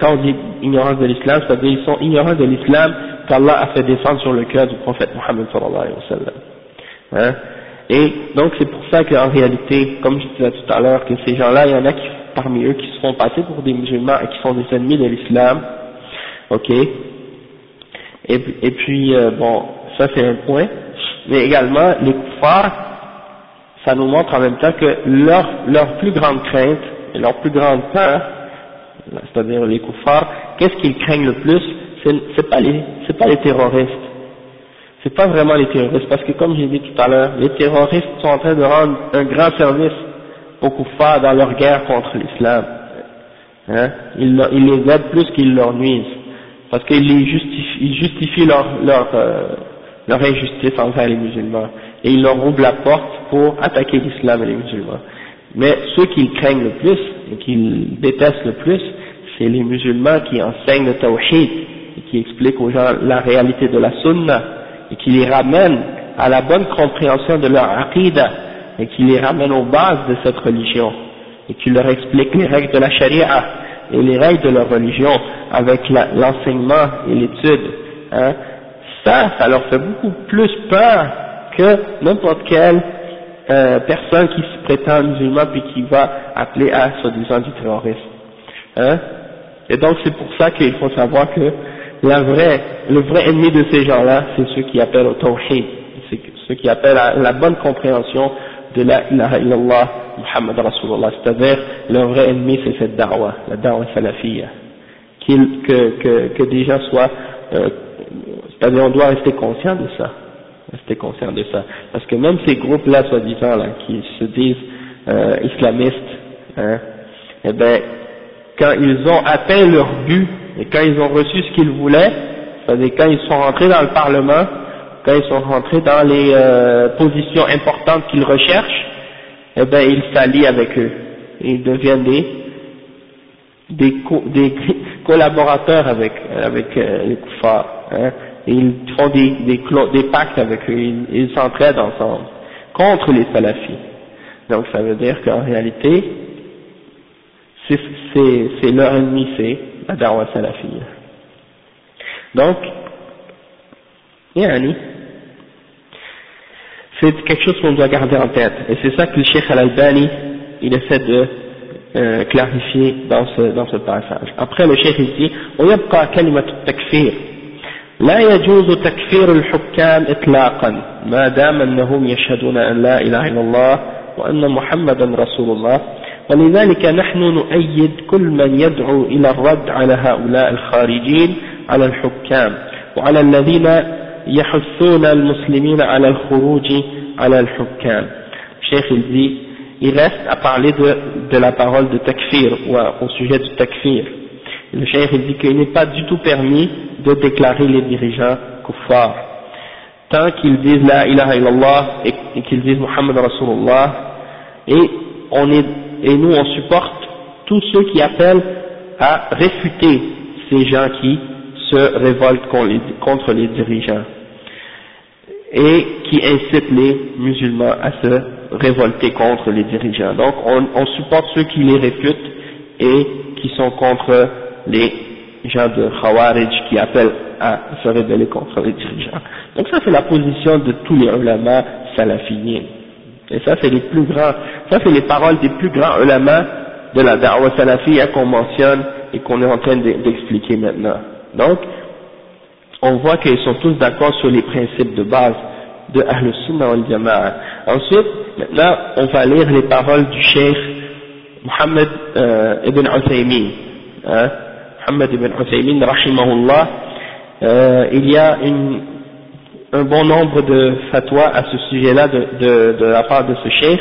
quand on dit ignorance de l'islam, c'est-à-dire qu'ils sont ignorants de l'islam qu'Allah a fait descendre sur le cœur du prophète Mohammed sallallahu alayhi wa sallam. Hein? Et donc c'est pour ça qu'en réalité, comme je disais tout à l'heure, que ces gens-là, il y en a qui, parmi eux qui se font passer pour des musulmans et qui sont des ennemis de l'islam, ok? Et, et puis, euh, bon, ça c'est un point, mais également, les kuffars, ça nous montre en même temps que leur, leur plus grande crainte et leur plus grande peur, c'est-à-dire les kuffars, qu'est-ce qu'ils craignent le plus C'est pas les, c'est pas les terroristes, c'est pas vraiment les terroristes, parce que comme j'ai dit tout à l'heure, les terroristes sont en train de rendre un grand service aux kuffars dans leur guerre contre l'islam. Hein? Ils, les aident plus qu'ils leur nuisent, parce qu'ils justifient, ils justifient leur, leur, euh, leur injustice envers les musulmans, et ils leur ouvrent la porte pour attaquer l'islam et les musulmans. Mais ceux qu'ils craignent le plus, et qu'ils détestent le plus, c'est les musulmans qui enseignent le tawhid, et qui expliquent aux gens la réalité de la sunna, et qui les ramène à la bonne compréhension de leur aqidah et qui les ramène aux bases de cette religion et qui leur explique les règles de la charia et les règles de leur religion avec l'enseignement et l'étude, hein, ça, ça leur fait beaucoup plus peur que n'importe quelle euh, personne qui se prétend musulman puis qui va appeler à soi-disant du terrorisme. Hein? Et donc c'est pour ça qu'il faut savoir que le vrai ennemi de ces gens-là, c'est ceux qui appellent au tawhid, c'est ceux qui appellent à la bonne compréhension de la ilaha illallah Muhammad Rasulullah, c'est-à-dire leur vrai ennemi c'est cette da'wah, la da'wah salafiyya, que, que, que des gens soient, euh, c'est-à-dire on doit rester conscient de ça, rester conscient de ça, parce que même ces groupes-là, soi-disant, qui se disent euh, islamistes, hein, eh ben, quand ils ont atteint leur but et quand ils ont reçu ce qu'ils voulaient, c'est-à-dire quand ils sont rentrés dans le Parlement, quand ils sont rentrés dans les euh, positions importantes qu'ils recherchent, eh bien ils s'allient avec eux. Ils deviennent des, collaborateurs avec, avec euh, les koufars. Hein ils font des, des, des, pactes avec eux, ils s'entraident ensemble contre les salafis. Donc ça veut dire qu'en réalité, c'est leur ennemi, c'est la da'wa salafiyya. Donc, yani, c'est quelque chose qu'on doit garder en tête. Et c'est ça que le Cheikh Al-Albani, il essaie de euh, clarifier dans ce, dans ce passage. Après, le Cheikh il dit, ويبقى كلمة التكفير لا يجوز تكفير الحكام إطلاقا ما دام أنهم يشهدون أن لا إله إلا الله وأن محمدا رسول الله. ولذلك نحن نؤيد كل من يدعو إلى الرد على هؤلاء الخارجين على الحكام وعلى الذين يحثون المسلمين على الخروج على الحكام. il dit il reste à parler de, de la parole de takfir ou au sujet du takfir. Le Cheikh dit qu'il n'est pas du tout permis de déclarer les dirigeants kuffar tant qu'ils disent la ilaha illallah et, qu'ils disent Muhammad Rasulullah et et nous on supporte tous ceux qui appellent à réfuter ces gens qui se révoltent contre les dirigeants et qui incitent les musulmans à se révolter contre les dirigeants. Donc on, on supporte ceux qui les réfutent et qui sont contre les gens de Khawarij qui appellent à se rébeller contre les dirigeants. Donc ça c'est la position de tous les ulama salafiyyin. Et ça, c'est les plus grands, ça c'est les paroles des plus grands ulama de la da'wa salafiyya qu'on mentionne et qu'on est en train d'expliquer maintenant. Donc, on voit qu'ils sont tous d'accord sur les principes de base de Ahl Sunnah wal Jama'a. Ensuite, maintenant, on va lire les paroles du cheikh Muhammad euh, ibn Uthaymin. Hein, Muhammad ibn Uthaymin, rahimahullah. Euh, il y a un bon nombre de fatwas à ce sujet-là de, la part de ce cheikh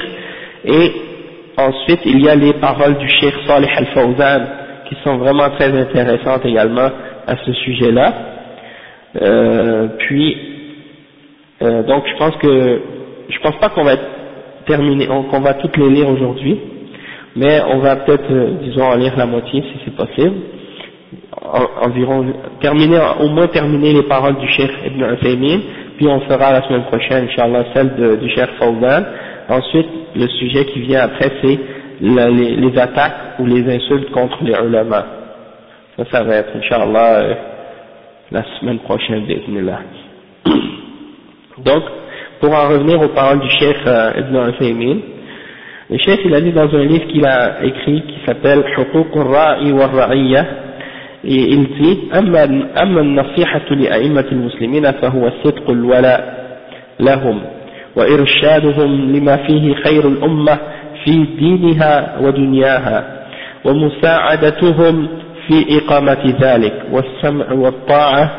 et ensuite il y a les paroles du cheikh Salih al-Fawzan qui sont vraiment très intéressantes également à ce sujet-là euh, puis euh, donc je pense que je pense pas qu'on va terminer qu'on va toutes les lire aujourd'hui mais on va peut-être euh, disons en lire la moitié si c'est possible environ terminer, au moins terminer les paroles du Cheikh Ibn Uthaymin, puis on fera la semaine prochaine, Inch'Allah, celle du Cheikh Fawzan. Ensuite, le sujet qui vient après, c'est les, attaques ou les insultes contre les ulama. Ça, ça va être, Inch'Allah, euh, la semaine prochaine, là. Donc, pour en revenir aux paroles du Cheikh euh, Ibn Uthaymin, le chef il a dit dans un livre qu'il a écrit qui s'appelle « Huquq al-Ra'i wa il dit أما, أما النصيحة لأئمة المسلمين فهو صدق الولاء لهم وإرشادهم لما فيه خير الأمة في دينها ودنياها ومساعدتهم في إقامة ذلك والسمع والطاعة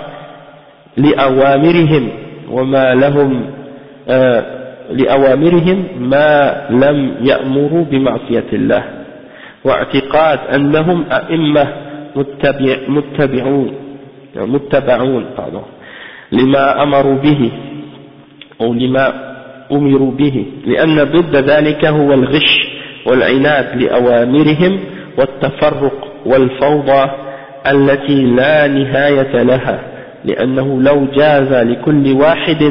لأوامرهم وما لهم آه لأوامرهم ما لم يأمروا بمعصية الله واعتقاد أنهم أئمة متبع متبعون. متبعون لما أمروا به أو لما أمروا به لأن ضد ذلك هو الغش والعناد لأوامرهم والتفرق والفوضى التي لا نهاية لها لأنه لو جاز لكل واحد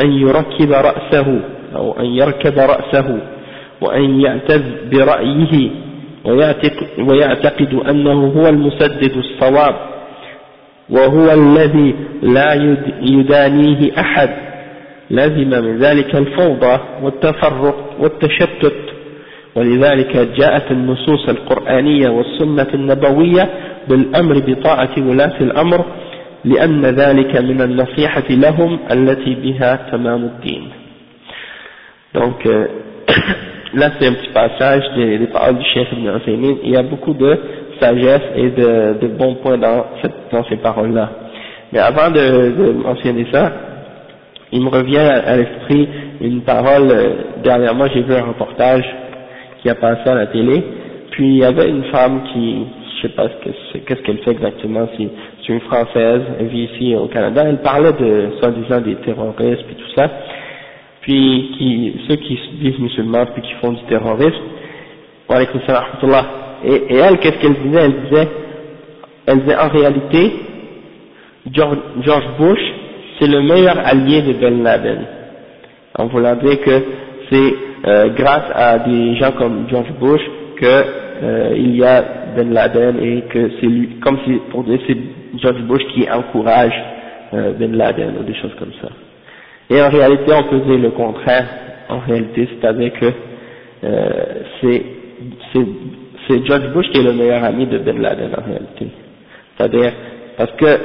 أن يركب رأسه أو أن يركب رأسه وأن يعتز برأيه ويعتقد أنه هو المسدد الصواب وهو الذي لا يدانيه أحد. لازم من ذلك الفوضى والتفرق والتشتت. ولذلك جاءت النصوص القرآنية والسنة النبوية بالأمر بطاعة ولاة الأمر لأن ذلك من النصيحة لهم التي بها تمام الدين. Donc euh, là c'est un petit passage des, paroles du chef Ibn Uthaymin il y a beaucoup de sagesse et de, bons points dans, ces paroles là mais avant de, mentionner ça il me revient à, l'esprit une parole euh, dernièrement j'ai vu un reportage qui a passé à la télé. Puis il y avait une femme qui je sais pas qu'est-ce qu'elle fait exactement c'est une Française, elle vit ici au Canada, elle parlait de, soi-disant, des terroristes et tout ça, puis qui, ceux qui se disent musulmans puis qui font du terrorisme, et, et elle, qu'est-ce qu'elle disait? Elle disait, elle disait en réalité, George, Bush, c'est le meilleur allié de Ben Laden. En voulant dire que c'est euh, grâce à des gens comme George Bush que euh, il y a Ben Laden et que c'est lui, comme si pour dire c'est George Bush qui encourage euh, Ben Laden ou des choses comme ça. Et en réalité, on peut dire le contraire, en réalité, c'est-à-dire que euh, c'est George Bush qui est le meilleur ami de Ben Laden en réalité. C'est-à-dire, parce que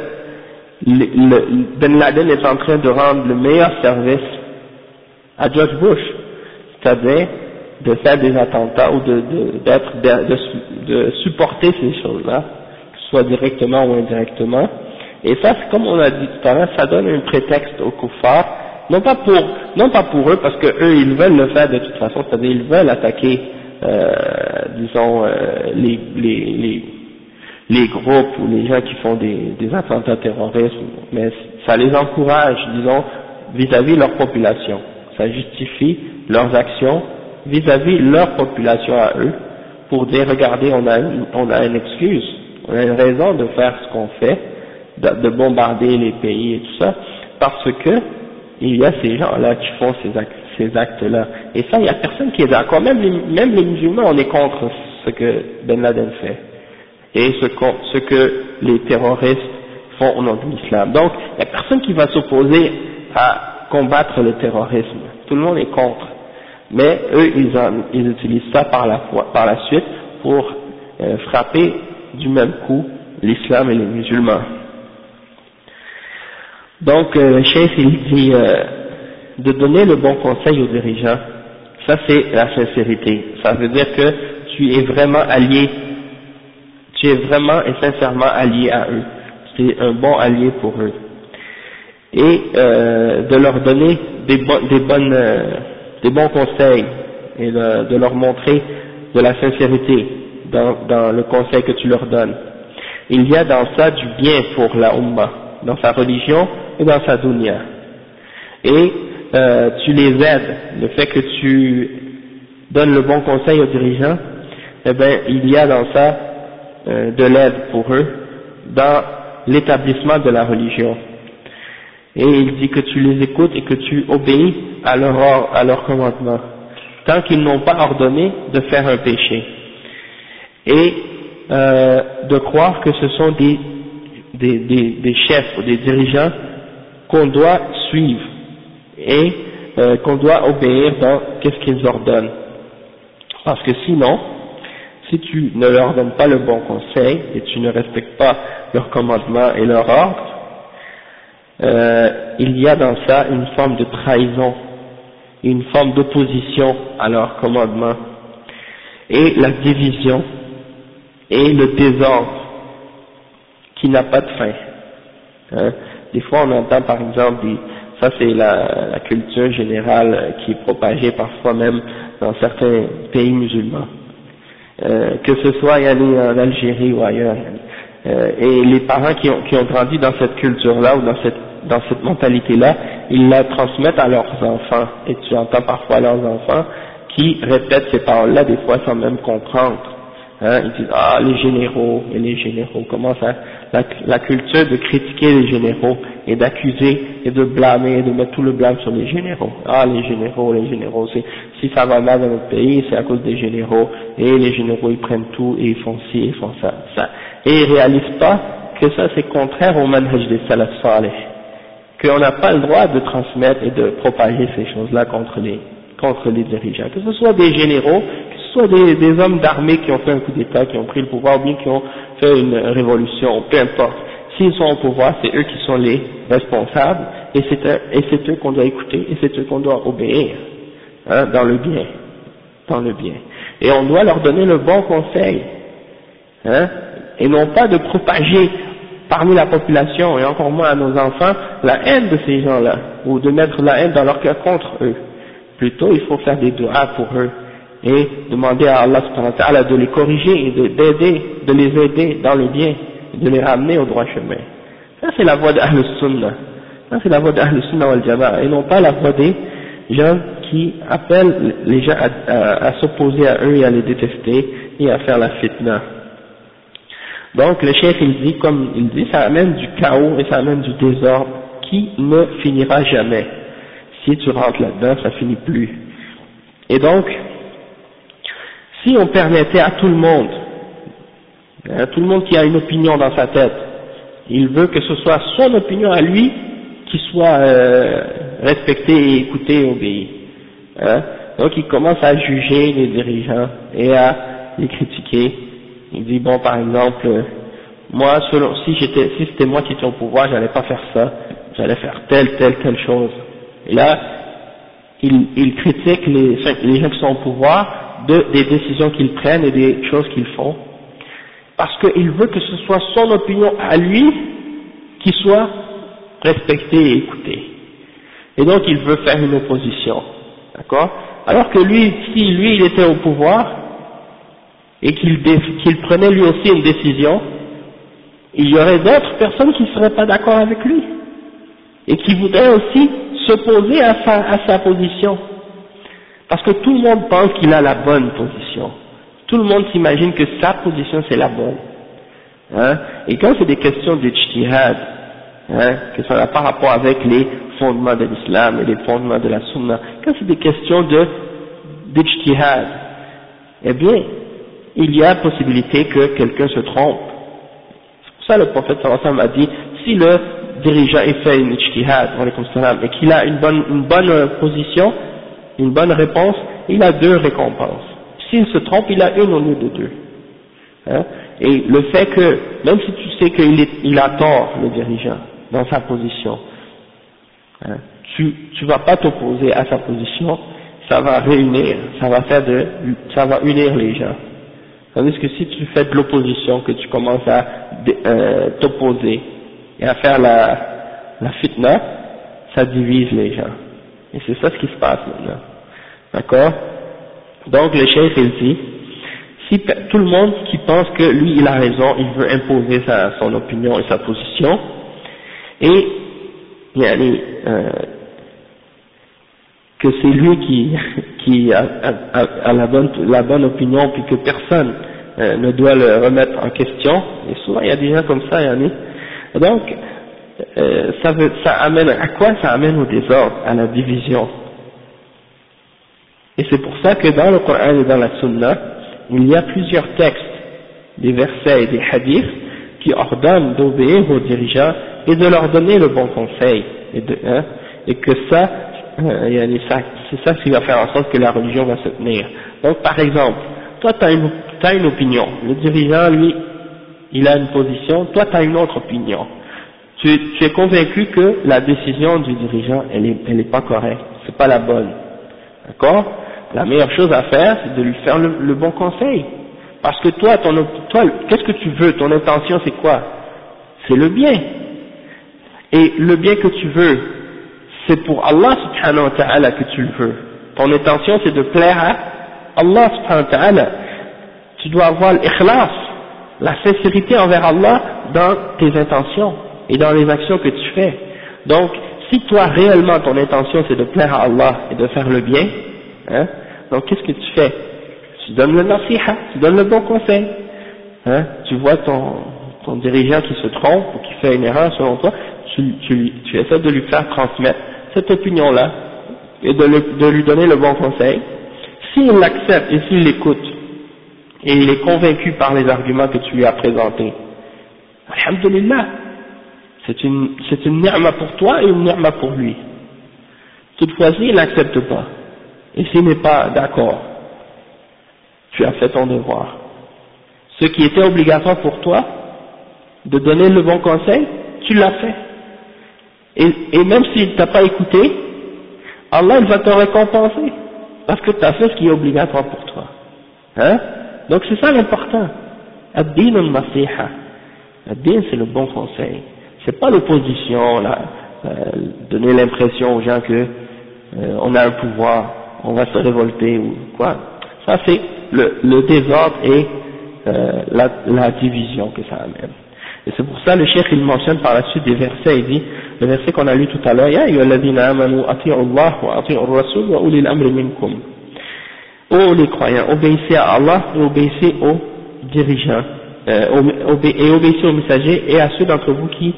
le, Ben Laden est en train de rendre le meilleur service à George Bush, c'est-à-dire de faire des attentats ou de, d'être, de, de supporter ces choses-là, soit directement ou indirectement. Et ça, comme on a dit tout à l'heure, ça donne un prétexte aux kuffars, non pas pour, non pas pour eux, parce que eux, ils veulent le faire de toute façon, c'est-à-dire ils veulent attaquer, euh, disons, euh, les, les, les, les, groupes ou les gens qui font des, des attentats terroristes, mais ça les encourage, disons, vis-à-vis -vis leur population. Ça justifie leurs actions vis-à-vis -vis leur population à eux, pour dire, regardez, on a, on a une excuse, on a une raison de faire ce qu'on fait, de, bombarder les pays et tout ça, parce que il y a ces gens-là qui font ces, actes, ces actes-là. Et ça, il n'y a personne qui est d'accord. Même les, musulmans, on est contre ce que Ben Laden fait. Et ce, que les terroristes font au nom de l'islam. Donc, il n'y a personne qui va s'opposer à combattre le terrorisme. Tout le monde est contre. Mais eux, ils, ils utilisent ça par la, par la suite pour euh, frapper du même coup l'islam et les musulmans. Donc euh, le chef il dit euh, de donner le bon conseil aux dirigeants, ça c'est la sincérité. Ça veut dire que tu es vraiment allié, tu es vraiment et sincèrement allié à eux. C'est un bon allié pour eux. Et euh, de leur donner des, des, bonnes, des bons conseils et de leur montrer de la sincérité dans, le conseil que tu leur donnes. Il y a dans ça du bien pour la Ummah, dans sa religion et dans sa dunya. Et euh, tu les aides, le fait que tu donnes le bon conseil aux dirigeants, eh bien, il y a dans ça euh, de l'aide pour eux dans l'établissement de la religion. Et il dit que tu les écoutes et que tu obéis à leur, à leur commandement, tant qu'ils n'ont pas ordonné de faire un péché et euh, de croire que ce sont des, des, des chefs ou des dirigeants qu'on doit suivre et euh, qu'on doit obéir dans qu'est-ce qu'ils ordonnent. Parce que sinon, si tu ne leur donnes pas le bon conseil et tu ne respectes pas leurs commandements et leurs ordres, euh, il y a dans ça une forme de trahison, une forme d'opposition à leurs commandements et la division et le désordre qui n'a pas de fin. Hein. Des fois on entend par exemple, ça c'est la, la, culture générale qui est propagée parfois même dans certains pays musulmans, euh, que ce soit en Algérie ou ailleurs. Euh, et les parents qui ont, qui ont grandi dans cette culture-là ou dans cette, dans cette mentalité-là, ils la transmettent à leurs enfants. Et tu entends parfois leurs enfants qui répètent ces paroles-là des fois sans même comprendre. Hein, ils disent ah les généraux et les généraux comment ça la, la culture de critiquer les généraux et d'accuser et de blâmer et de mettre tout le blâme sur les généraux. Ah les généraux les généraux si ça va mal dans notre pays c'est à cause des généraux. Et les généraux ils prennent tout et ils font ci ils font ça ça. Et ils réalisent pas que ça c'est contraire au manhaj des salaf salih. Qu'on n'a pas le droit de transmettre et de propager ces choses là contre les contre les dirigeants. Que ce soit des généraux soit des, des hommes d'armée qui ont fait un coup d'État, qui ont pris le pouvoir, ou bien qui ont fait une révolution, peu importe. S'ils sont au pouvoir, c'est eux qui sont les responsables, et c'est eux qu'on doit écouter, et c'est eux qu'on doit obéir, hein, dans le bien, dans le bien. Et on doit leur donner le bon conseil, hein, et non pas de propager parmi la population, et encore moins à nos enfants, la haine de ces gens-là, ou de mettre la haine dans leur cœur contre eux. Plutôt, il faut faire des doigts pour eux, et demander à Allah de les corriger et d'aider, de, les aider dans le bien, de les ramener au droit chemin. Ça c'est la voie d'Ahl Sunnah. Ça c'est la voie d'Ahl Sunnah wal Jama'a et non pas la voie des gens qui appellent les gens à, s'opposer à eux et à les détester et à faire la fitna. Donc le chef il dit, comme il dit, ça amène du chaos et ça amène du désordre qui ne finira jamais. Si tu rentres là-dedans, ça finit plus. Et donc, si on permettait à tout le monde, à tout le monde qui a une opinion dans sa tête, il veut que ce soit son opinion à lui qui soit euh, respectée et écoutée et obéie. Hein. Donc il commence à juger les dirigeants et à les critiquer. Il dit bon par exemple, moi selon, si j'étais, si c'était moi qui étais au pouvoir, j'allais pas faire ça, j'allais faire telle, telle, telle chose. Et là, il, il critique les, les gens qui sont au pouvoir de, des décisions qu'ils prennent et des choses qu'ils font, parce qu'il veut que ce soit son opinion à lui qui soit respectée et écoutée. Et donc il veut faire une opposition, d'accord? Alors que lui, si lui il était au pouvoir et qu'il prenait lui aussi une décision, il y aurait d'autres personnes qui ne seraient pas d'accord avec lui et qui voudraient aussi s'opposer à sa position. Parce que tout le monde pense qu'il a la bonne position. Tout le monde s'imagine que sa position c'est la bonne. Hein? Et quand c'est des questions d'ijtihad, hein, que ça n'a pas rapport avec les fondements de l'islam et les fondements de la sunna, quand c'est des questions de eh bien, il y a possibilité que quelqu'un se trompe. C'est pour ça le prophète sallallahu a dit, si le dirigeant est fait une ijtihad, et qu'il a une bonne, une bonne position, une bonne réponse, il a deux récompenses. S'il se trompe, il a une au lieu de deux. Hein? Et le fait que, même si tu sais qu'il il a tort, le dirigeant, dans sa position, hein, tu ne vas pas t'opposer à sa position, ça va réunir, ça va faire de, ça va unir les gens. Tandis que si tu fais de l'opposition, que tu commences à euh, t'opposer et à faire la, la fitna, ça divise les gens. Et c'est ça ce qui se passe maintenant. D'accord Donc le chef il dit, si tout le monde qui pense que lui il a raison, il veut imposer sa, son opinion et sa position, et euh, que c'est lui qui, qui a, a, la, bonne, la bonne opinion puis que personne euh, ne doit le remettre en question, et souvent il y a des gens comme ça, Yanni. Donc, euh, ça, veut, ça amène à quoi? Ça amène au désordre, à la division. Et c'est pour ça que dans le Coran et dans la Sunna, il y a plusieurs textes, des versets et des hadiths, qui ordonne d'obéir aux dirigeants et de leur donner le bon conseil, et, hein, et que ça, euh, c'est ça qui va faire en sorte que la religion va se tenir. Donc par exemple, toi tu as une, opinion, le dirigeant lui, il a une position, toi tu as une autre opinion. Tu, tu, es convaincu que la décision du dirigeant, elle est, elle est pas correcte, c'est pas la bonne. D'accord La meilleure chose à faire, c'est de lui faire le, bon conseil. Parce que toi, ton, toi, qu'est-ce que tu veux Ton intention, c'est quoi C'est le bien. Et le bien que tu veux, c'est pour Allah subhanahu wa ta'ala que tu le veux. Ton intention, c'est de plaire à Allah subhanahu wa ta'ala. Tu dois avoir l'ikhlas, la sincérité envers Allah dans tes intentions et dans les actions que tu fais. Donc, si toi réellement ton intention c'est de plaire à Allah et de faire le bien, hein, donc qu'est-ce que tu fais? Tu donnes le nasiha, tu donnes le bon conseil. Hein, tu vois ton, ton dirigeant qui se trompe ou qui fait une erreur selon toi, tu, tu, tu essaies de lui faire transmettre cette opinion-là et de, de, lui donner le bon conseil. S'il l'accepte et s'il l'écoute, et il est convaincu par les arguments que tu lui as présentés, alhamdulillah, c'est une, c'est ni'ma pour toi et une ni'ma pour lui. Toutefois, s'il n'accepte pas, et s'il n'est pas d'accord, tu as fait ton devoir. Ce qui était obligatoire pour toi, de donner le bon conseil, tu l'as fait. Et, même s'il ne t'a pas écouté, Allah va te récompenser, parce que tu as fait ce qui est obligatoire pour toi. Hein? Donc c'est ça l'important. Ad-din al-nasiha. Ad-din c'est le bon conseil c'est pas l'opposition, là, euh, donner l'impression aux gens que euh, on a un pouvoir, on va se révolter ou quoi. Ça c'est le, désordre et euh, la, division que ça amène. Et c'est pour ça le cheikh il mentionne par la suite des versets, il dit, le verset qu'on a lu tout à l'heure, Ya amanu Allah wa rasul wa ulil amri minkum. Ô les croyants, obéissez à Allah et obéissez aux dirigeants, et obéissez aux messagers et à ceux d'entre vous qui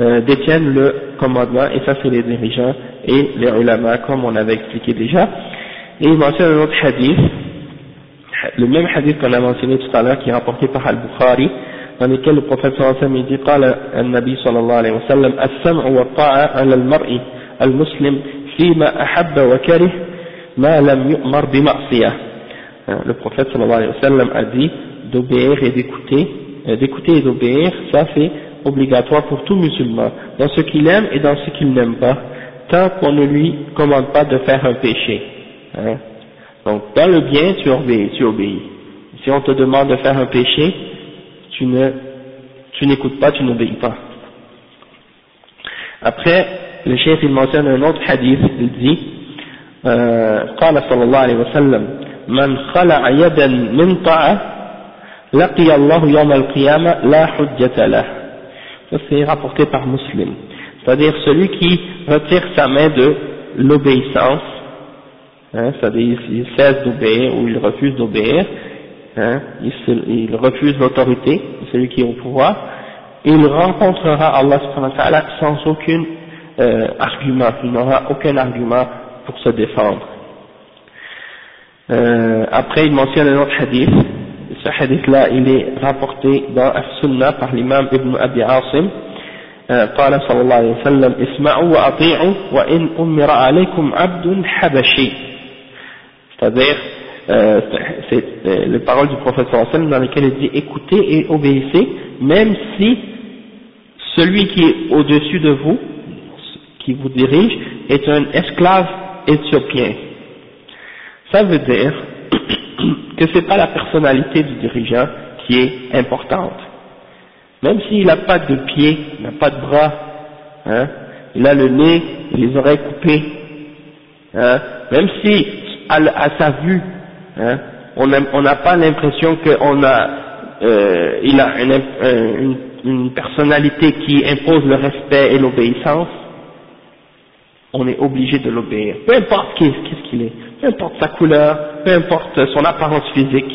euh, détiennent le commandement, et ça c'est les dirigeants et les ulama, comme on avait expliqué déjà. Et il mentionne un autre hadith, le même hadith qu'on a mentionné tout à l'heure, qui est rapporté par Al-Bukhari, dans lequel le prophète sallallahu alayhi wa sallam dit قال النبي صلى الله عليه وسلم السمع والطاعة على المرء المسلم فيما أحب وكره ما لم يؤمر بمعصية le prophète sallallahu alayhi wa sallam a dit d'obéir et d'écouter euh, d'écouter et d'obéir ça fait obligatoire pour tout musulman, dans ce qu'il aime et dans ce qu'il n'aime pas, tant qu'on ne lui commande pas de faire un péché. Hein. Donc, dans le bien, tu obéis, tu obéis. Si on te demande de faire un péché, tu ne, tu n'écoutes pas, tu n'obéis pas. Après, le chef il mentionne un autre hadith, il dit, قال صلى الله عليه وسلم من خلع يدا من طاعة لقي الله يوم القيامة لا حجة له ça c'est rapporté par Muslim. C'est-à-dire celui qui retire sa main de l'obéissance, hein, c'est-à-dire il cesse d'obéir ou il refuse d'obéir, hein, il, refuse l'autorité, celui qui est au pouvoir, il rencontrera Allah sans aucun euh, argument, il n'aura aucun argument pour se défendre. Euh, après il mentionne un autre hadith, ce hadith-là, il est rapporté dans As-Sunnah par l'imam Ibn Abi Asim. قال صلى الله عليه وسلم اسمعوا وأطيعوا وإن أمر عليكم عبد حبشي c'est-à-dire euh, c'est euh, les paroles du prophète sallallahu alayhi wa sallam dans lesquelles il dit écoutez et obéissez même si celui qui est au-dessus de vous qui vous dirige est un esclave éthiopien ça veut dire que c'est pas la personnalité du dirigeant qui est importante. Même s'il n'a pas de pieds, il n'a pas de bras, hein, il a le nez, les oreilles coupées, hein, même si à, sa vue, hein, on n'a pas l'impression qu'il a, euh, il a une, une, personnalité qui impose le respect et l'obéissance, on est obligé de l'obéir, peu importe qu'est-ce qu'il est, peu importe sa couleur, peu importe son apparence physique,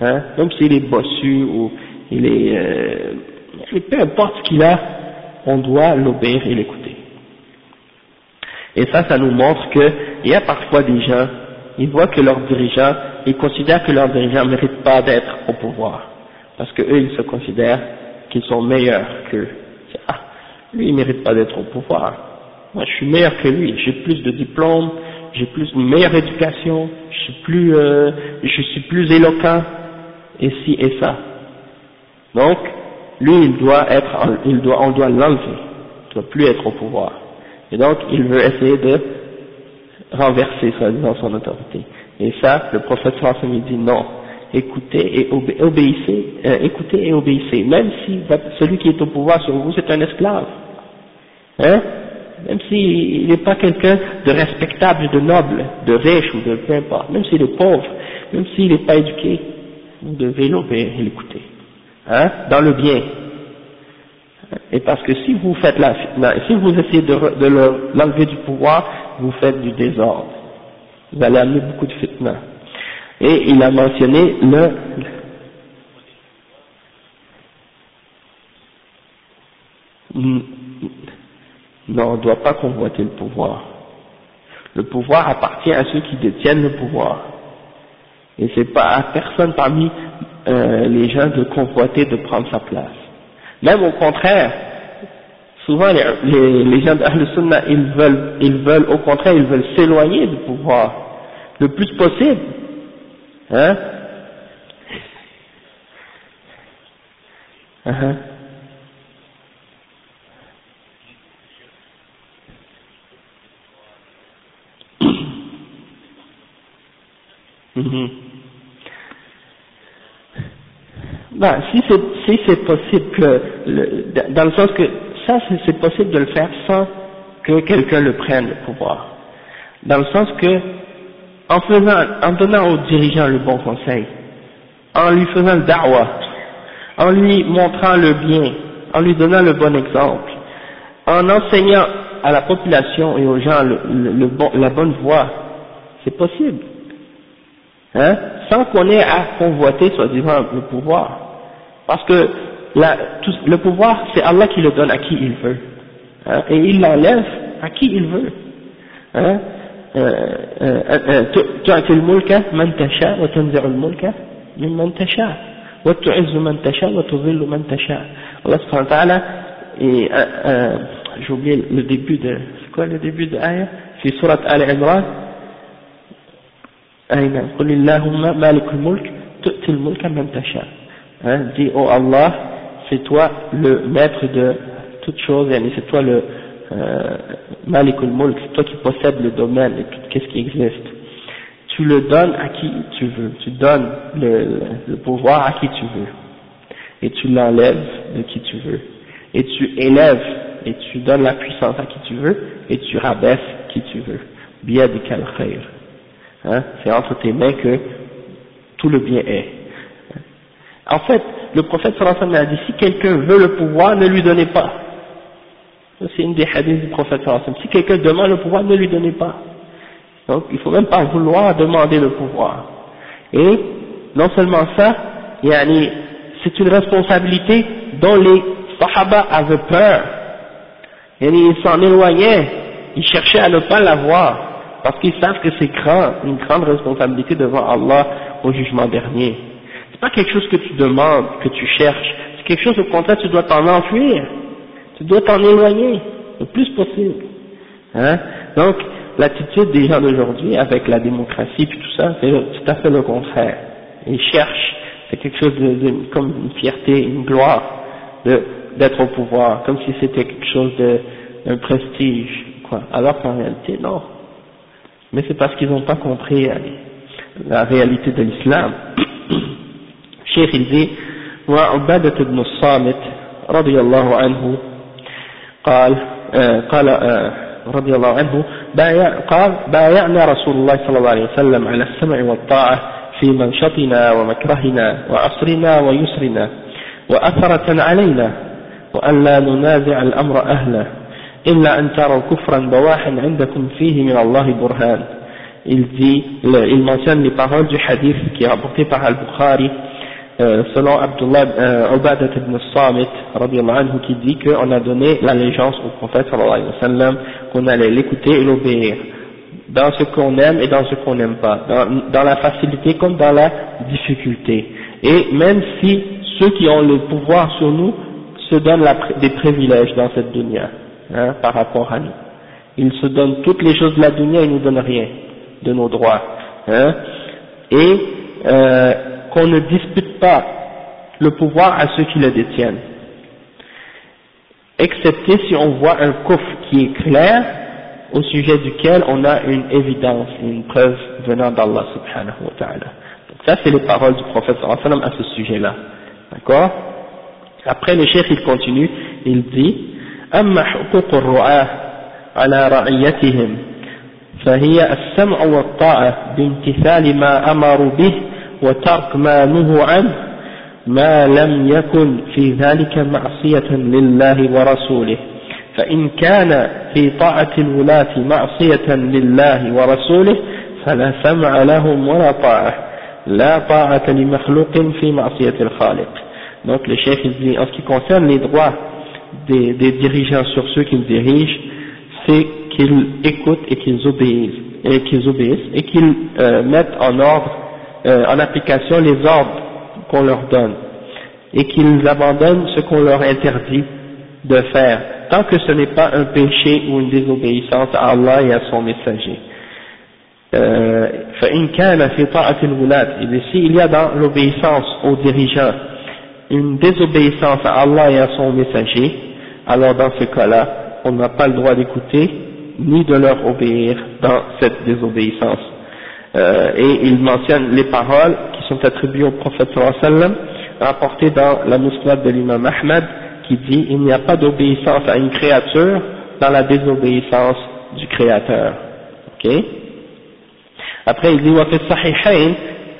hein, même s'il est bossu ou il est, euh, peu importe ce qu'il a, on doit l'obéir et l'écouter. Et ça, ça nous montre qu'il y a parfois des gens, ils voient que leurs dirigeants, ils considèrent que leurs dirigeants ne méritent pas d'être au pouvoir, parce que eux, ils se considèrent qu'ils sont meilleurs qu'eux. Ah, lui il mérite pas d'être au pouvoir. Moi je suis meilleur que lui, j'ai plus de diplômes, j'ai plus une meilleure éducation, je suis plus, euh, je suis plus éloquent, et ci et ça. Donc, lui il doit être, il doit, on doit l'enlever, il doit plus être au pouvoir. Et donc il veut essayer de renverser soi-disant son autorité. Et ça, le prophète sallallahu dit non, écoutez et obéissez, euh, écoutez et obéissez, même si celui qui est au pouvoir sur vous c'est un esclave. Hein? Même s'il n'est pas quelqu'un de respectable, de noble, de riche ou de peu importe, même s'il est pauvre, même s'il n'est pas éduqué, vous devez l'écouter, hein, dans le bien. Et parce que si vous faites la si vous essayez de, de l'enlever du pouvoir, vous faites du désordre. Vous allez amener beaucoup de fitna. Et il a mentionné le, non, on ne doit pas convoiter le pouvoir. Le pouvoir appartient à ceux qui détiennent le pouvoir. Et c'est pas à personne parmi euh, les gens de convoiter de prendre sa place. Même au contraire, souvent les, gens d'Ahl Sunnah, ils veulent, ils veulent, au contraire, ils veulent s'éloigner du pouvoir le plus possible. Hein? Uh. Mhm. Ben, si c'est si c'est possible que le, dans le sens que ça c'est possible de le faire sans que quelqu'un le prenne le pouvoir dans le sens que en faisant en donnant au dirigeant le bon conseil en lui faisant le da'wah en lui montrant le bien en lui donnant le bon exemple en enseignant à la population et aux gens le bon, la bonne voie c'est possible hein, sans qu'on ait à convoiter soi-disant le pouvoir. Parce que la, tout, le pouvoir, c'est Allah qui le donne à qui il veut. Hein, et il l'enlève à qui il veut. Hein, تعطي الملك من تشاء وتنزع الملك ممن تشاء وتعز من تشاء وتذل من تشاء Allah subhanahu wa ta'ala et euh, euh, j'ai oublié le début de c'est quoi le début de l'ayah c'est surat Al-Imran Amen. Malikul mulk tu'til tasha. Hein, dis, oh Allah, c'est toi le maître de toutes choses, c'est toi le euh, malikul mulk, c'est toi qui possèdes le domaine et tout qu'est-ce qui existe. Tu le donnes à qui tu veux, tu donnes le, pouvoir à qui tu veux, et tu l'enlèves de qui tu veux, et tu élèves et tu donnes la puissance à qui tu veux, et tu rabaisses qui tu veux. Bien khair. Hein, c'est entre tes mains que tout le bien est. En fait, le prophète sallallahu a dit si quelqu'un veut le pouvoir, ne lui donnez pas. C'est une des hadiths du prophète sallallahu Si quelqu'un demande le pouvoir, ne lui donnez pas. Donc, il faut même pas vouloir demander le pouvoir. Et, non seulement ça, c'est une responsabilité dont les sahaba avaient peur. ils s'en éloignaient, ils cherchaient à ne pas l'avoir parce qu'ils savent que c'est grand, une grande responsabilité devant Allah au jugement dernier. C'est pas quelque chose que tu demandes, que tu cherches, c'est quelque chose au contraire tu dois t'en enfuir, tu dois t'en éloigner le plus possible. Hein? Donc l'attitude des gens d'aujourd'hui avec la démocratie et tout ça, c'est tout à fait le contraire. Ils cherchent, c'est quelque chose de, comme une fierté, une gloire d'être au pouvoir, comme si c'était quelque chose de un prestige, quoi. Alors qu'en réalité, non mais c'est parce qu'ils n'ont pas compris euh, la réalité de l'islam. Cheikh il dit وعبادة بن الصامت رضي الله عنه قال قال رضي الله عنه بايع قال بايعنا رسول الله صلى الله عليه وسلم على السمع والطاعة في منشطنا ومكرهنا وعصرنا ويسرنا وأثرة علينا وأن لا ننازع الأمر أهله إلا أن تروا كفرا بواحا عندكم فيه من الله برهان il dit, le, il mentionne les paroles du hadith qui est rapporté par Al-Bukhari euh, selon Abdullah euh, Ubadat ibn Samit anhu, qui dit qu'on a donné l'allégeance au prophète sallallahu alayhi wa sallam qu'on allait l'écouter et l'obéir dans ce qu'on aime et dans ce qu'on n'aime pas dans, dans la facilité comme dans la difficulté et même si ceux qui ont le pouvoir sur nous se donne des privilèges dans cette dunya hein, par rapport à nous. Il se donne toutes les choses de la dunya il nous donne rien de nos droits. Hein, et euh, qu'on ne dispute pas le pouvoir à ceux qui le détiennent. Excepté si on voit un coffre qui est clair au sujet duquel on a une évidence, une preuve venant d'Allah subhanahu wa ta'ala. Donc ça c'est les paroles du prophète sallallahu à ce sujet-là. D'accord? Après le chef il continue, il dit أما حقوق الرعاة على رعيتهم؟ فهي السمع والطاعة بامتثال ما أمروا به وترك ما نهوا عنه ما لم يكن في ذلك معصية لله ورسوله. فإن كان في طاعة الولاة معصية لله ورسوله فلا سمع لهم ولا طاعة. لا طاعة لمخلوق في معصية الخالق. Donc le chef dit en ce qui concerne les droits des, dirigeants sur ceux qu'ils dirigent c'est qu'ils écoutent et qu'ils obéissent et qu'ils obéissent et qu'ils euh, mettent en ordre euh, en application les ordres qu'on leur donne et qu'ils abandonnent ce qu'on leur interdit de faire tant que ce n'est pas un péché ou une désobéissance à Allah et à son messager. Euh, et s'il y a dans l'obéissance aux dirigeants une désobéissance à Allah et à son messager, alors dans ce cas-là, on n'a pas le droit d'écouter ni de leur obéir dans cette désobéissance. Euh, et il mentionne les paroles qui sont attribuées au prophète sallam, rapportées dans la musnad de l'imam Ahmad, qui dit « Il n'y a pas d'obéissance à une créature dans la désobéissance du Créateur. Okay. » Après, il dit « Wa fi sahihayn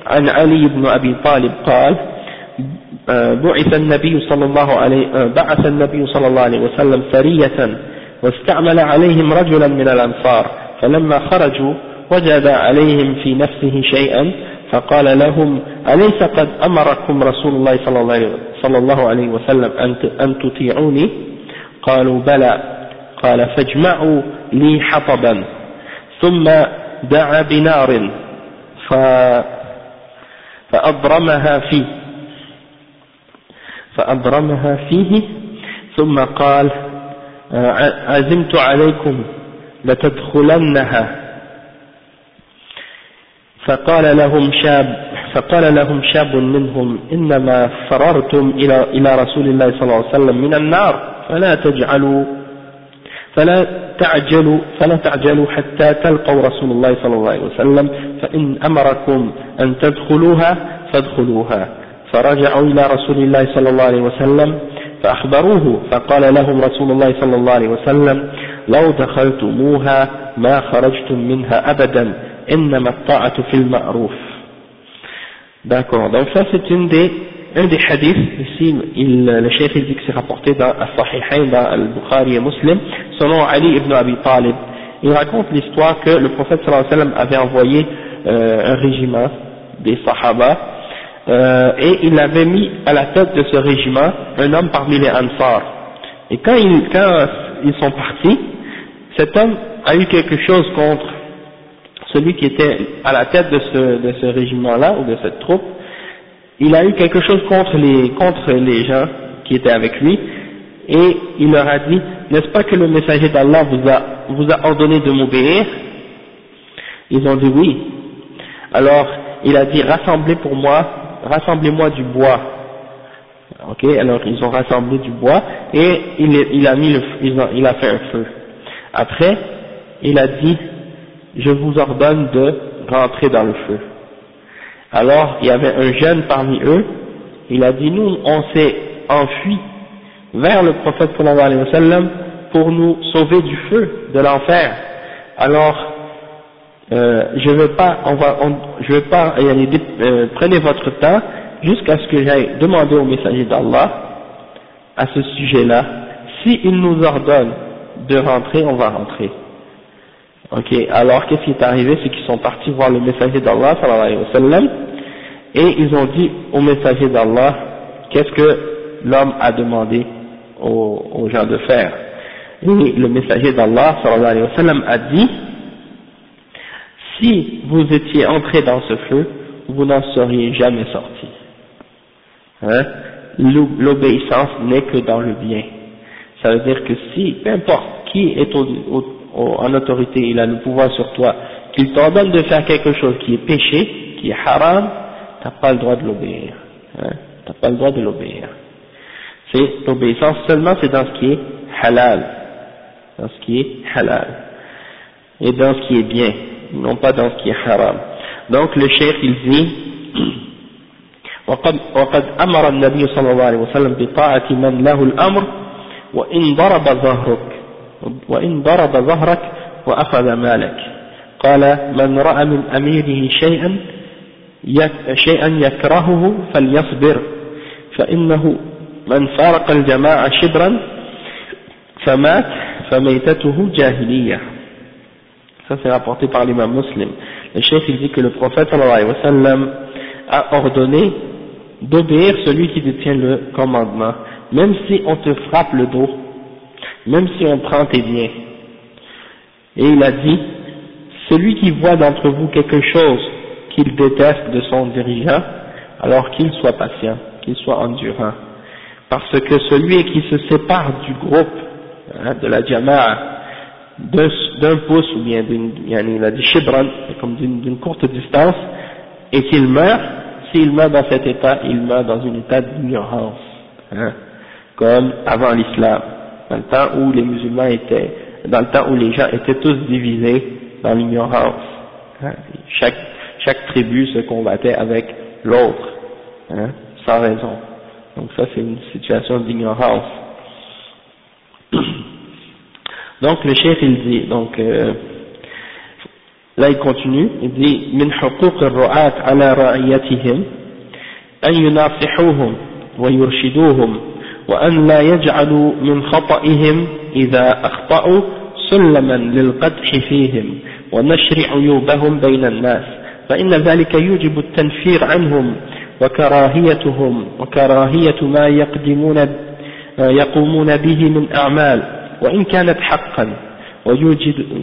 an Ali ibn Abi Talib qal » بعث النبي صلى الله عليه بعث النبي صلى الله عليه وسلم سرية واستعمل عليهم رجلا من الأنصار فلما خرجوا وجد عليهم في نفسه شيئا فقال لهم أليس قد أمركم رسول الله صلى الله عليه وسلم أن تطيعوني؟ قالوا بلى. قال فاجمعوا لي حطبا. ثم دعا بنار فأضرمها فيه. فأضرمها فيه. ثم قال عزمت عليكم لتدخلنها. فقال لهم شاب فقال لهم شاب منهم إنما فررتم إلى إلى رسول الله صلى الله عليه وسلم من النار فلا تجعلوا فلا تعجلوا فلا تعجلوا حتى تلقوا رسول الله صلى الله عليه وسلم فإن أمركم أن تدخلوها فادخلوها. فرجعوا إلى رسول الله صلى الله عليه وسلم فأخبروه فقال لهم رسول الله صلى الله عليه وسلم لو دخلتموها ما خرجتم منها أبدا إنما الطاعة في المعروف D'accord, donc ça c'est une des, un des hadiths, ici il, le chef il dit que c'est rapporté dans Al-Sahihain, dans Al-Bukhari et Muslim, selon Ali ibn Abi Talib. Il raconte l'histoire que le prophète sallallahu alayhi wa sallam avait envoyé euh, un régiment des Sahaba, euh, et il avait mis à la tête de ce régiment un homme parmi les Ansar. Et quand, il, quand ils sont partis, cet homme a eu quelque chose contre celui qui était à la tête de ce, de ce régiment-là, ou de cette troupe, il a eu quelque chose contre les, contre les gens qui étaient avec lui, et il leur a dit, n'est-ce pas que le messager d'Allah vous a, vous a ordonné de m'obéir? Ils ont dit oui. Alors, il a dit, rassemblez pour moi, rassemblez-moi du bois. Ok, alors ils ont rassemblé du bois, et il, a mis le, il a fait un feu. Après, il a dit, je vous ordonne de rentrer dans le feu. Alors, il y avait un jeune parmi eux, il a dit, nous, on s'est enfui vers le prophète sallallahu alayhi wa pour nous sauver du feu, de l'enfer. Alors, euh, je veux pas, on va, je veux pas, euh, prenez votre temps jusqu'à ce que j'aille demander au messager d'Allah à ce sujet-là. S'il nous ordonne de rentrer, on va rentrer. Ok, alors qu'est-ce qui est arrivé? C'est qu'ils sont partis voir le messager d'Allah, et ils ont dit au messager d'Allah, qu'est-ce que l'homme a demandé aux, gens de faire? Et le messager d'Allah, a dit, si vous étiez entré dans ce feu, vous n'en seriez jamais sorti. Hein? L'obéissance n'est que dans le bien. Ça veut dire que si, peu importe qui est en autorité, il a le pouvoir sur toi, qu'il t'ordonne de faire quelque chose qui est péché, qui est haram, t'as pas le droit de l'obéir. Hein, t'as pas le droit de l'obéir. C'est l'obéissance seulement c'est dans ce qui est halal, dans ce qui est halal, et dans ce qui est bien, non pas dans ce qui est haram. Donc le cheikh il dit وقد, وقد أمر النبي صلى الله عليه وسلم بطاعة من له الأمر وإن ضرب ظهرك وإن ضرب ظهرك وأخذ مالك قال من رأى من أميره شيئا شيئا يكرهه فليصبر فإنه من فارق الجماعة شبرا فمات فميتته جاهلية ça c'est rapporté par l'imam muslim. Le chef il dit que le prophète sallallahu alayhi wa sallam a ordonné d'obéir celui qui détient le commandement. Même si on te frappe le dos même si on prend tes biens. Et il a dit celui qui voit d'entre vous quelque chose qu'il déteste de son dirigeant alors qu'il soit patient qu'il soit endurant. Parce que celui qui se sépare du groupe hein, de la jama'a d'un pouce ou bien d'une, il a dit comme d'une courte distance, et qu'il meurt, s'il meurt dans cet état, il meurt dans un état d'ignorance, hein, comme avant l'islam, dans le temps où les musulmans étaient, dans le temps où les gens étaient tous divisés dans l'ignorance. Hein, chaque, chaque tribu se combattait avec l'autre, hein, sans raison. Donc ça c'est une situation d'ignorance. Donc le chef il dit, donc euh, là il continue, il dit من حقوق الرعاة على رعيتهم أن يناصحوهم ويرشدوهم وأن لا يجعلوا من خطئهم إذا أخطأوا سلما للقدح فيهم ونشر عيوبهم بين الناس فإن ذلك يوجب التنفير عنهم وكراهيتهم وكراهية ما يقدمون يقومون به من أعمال وإن كانت حقا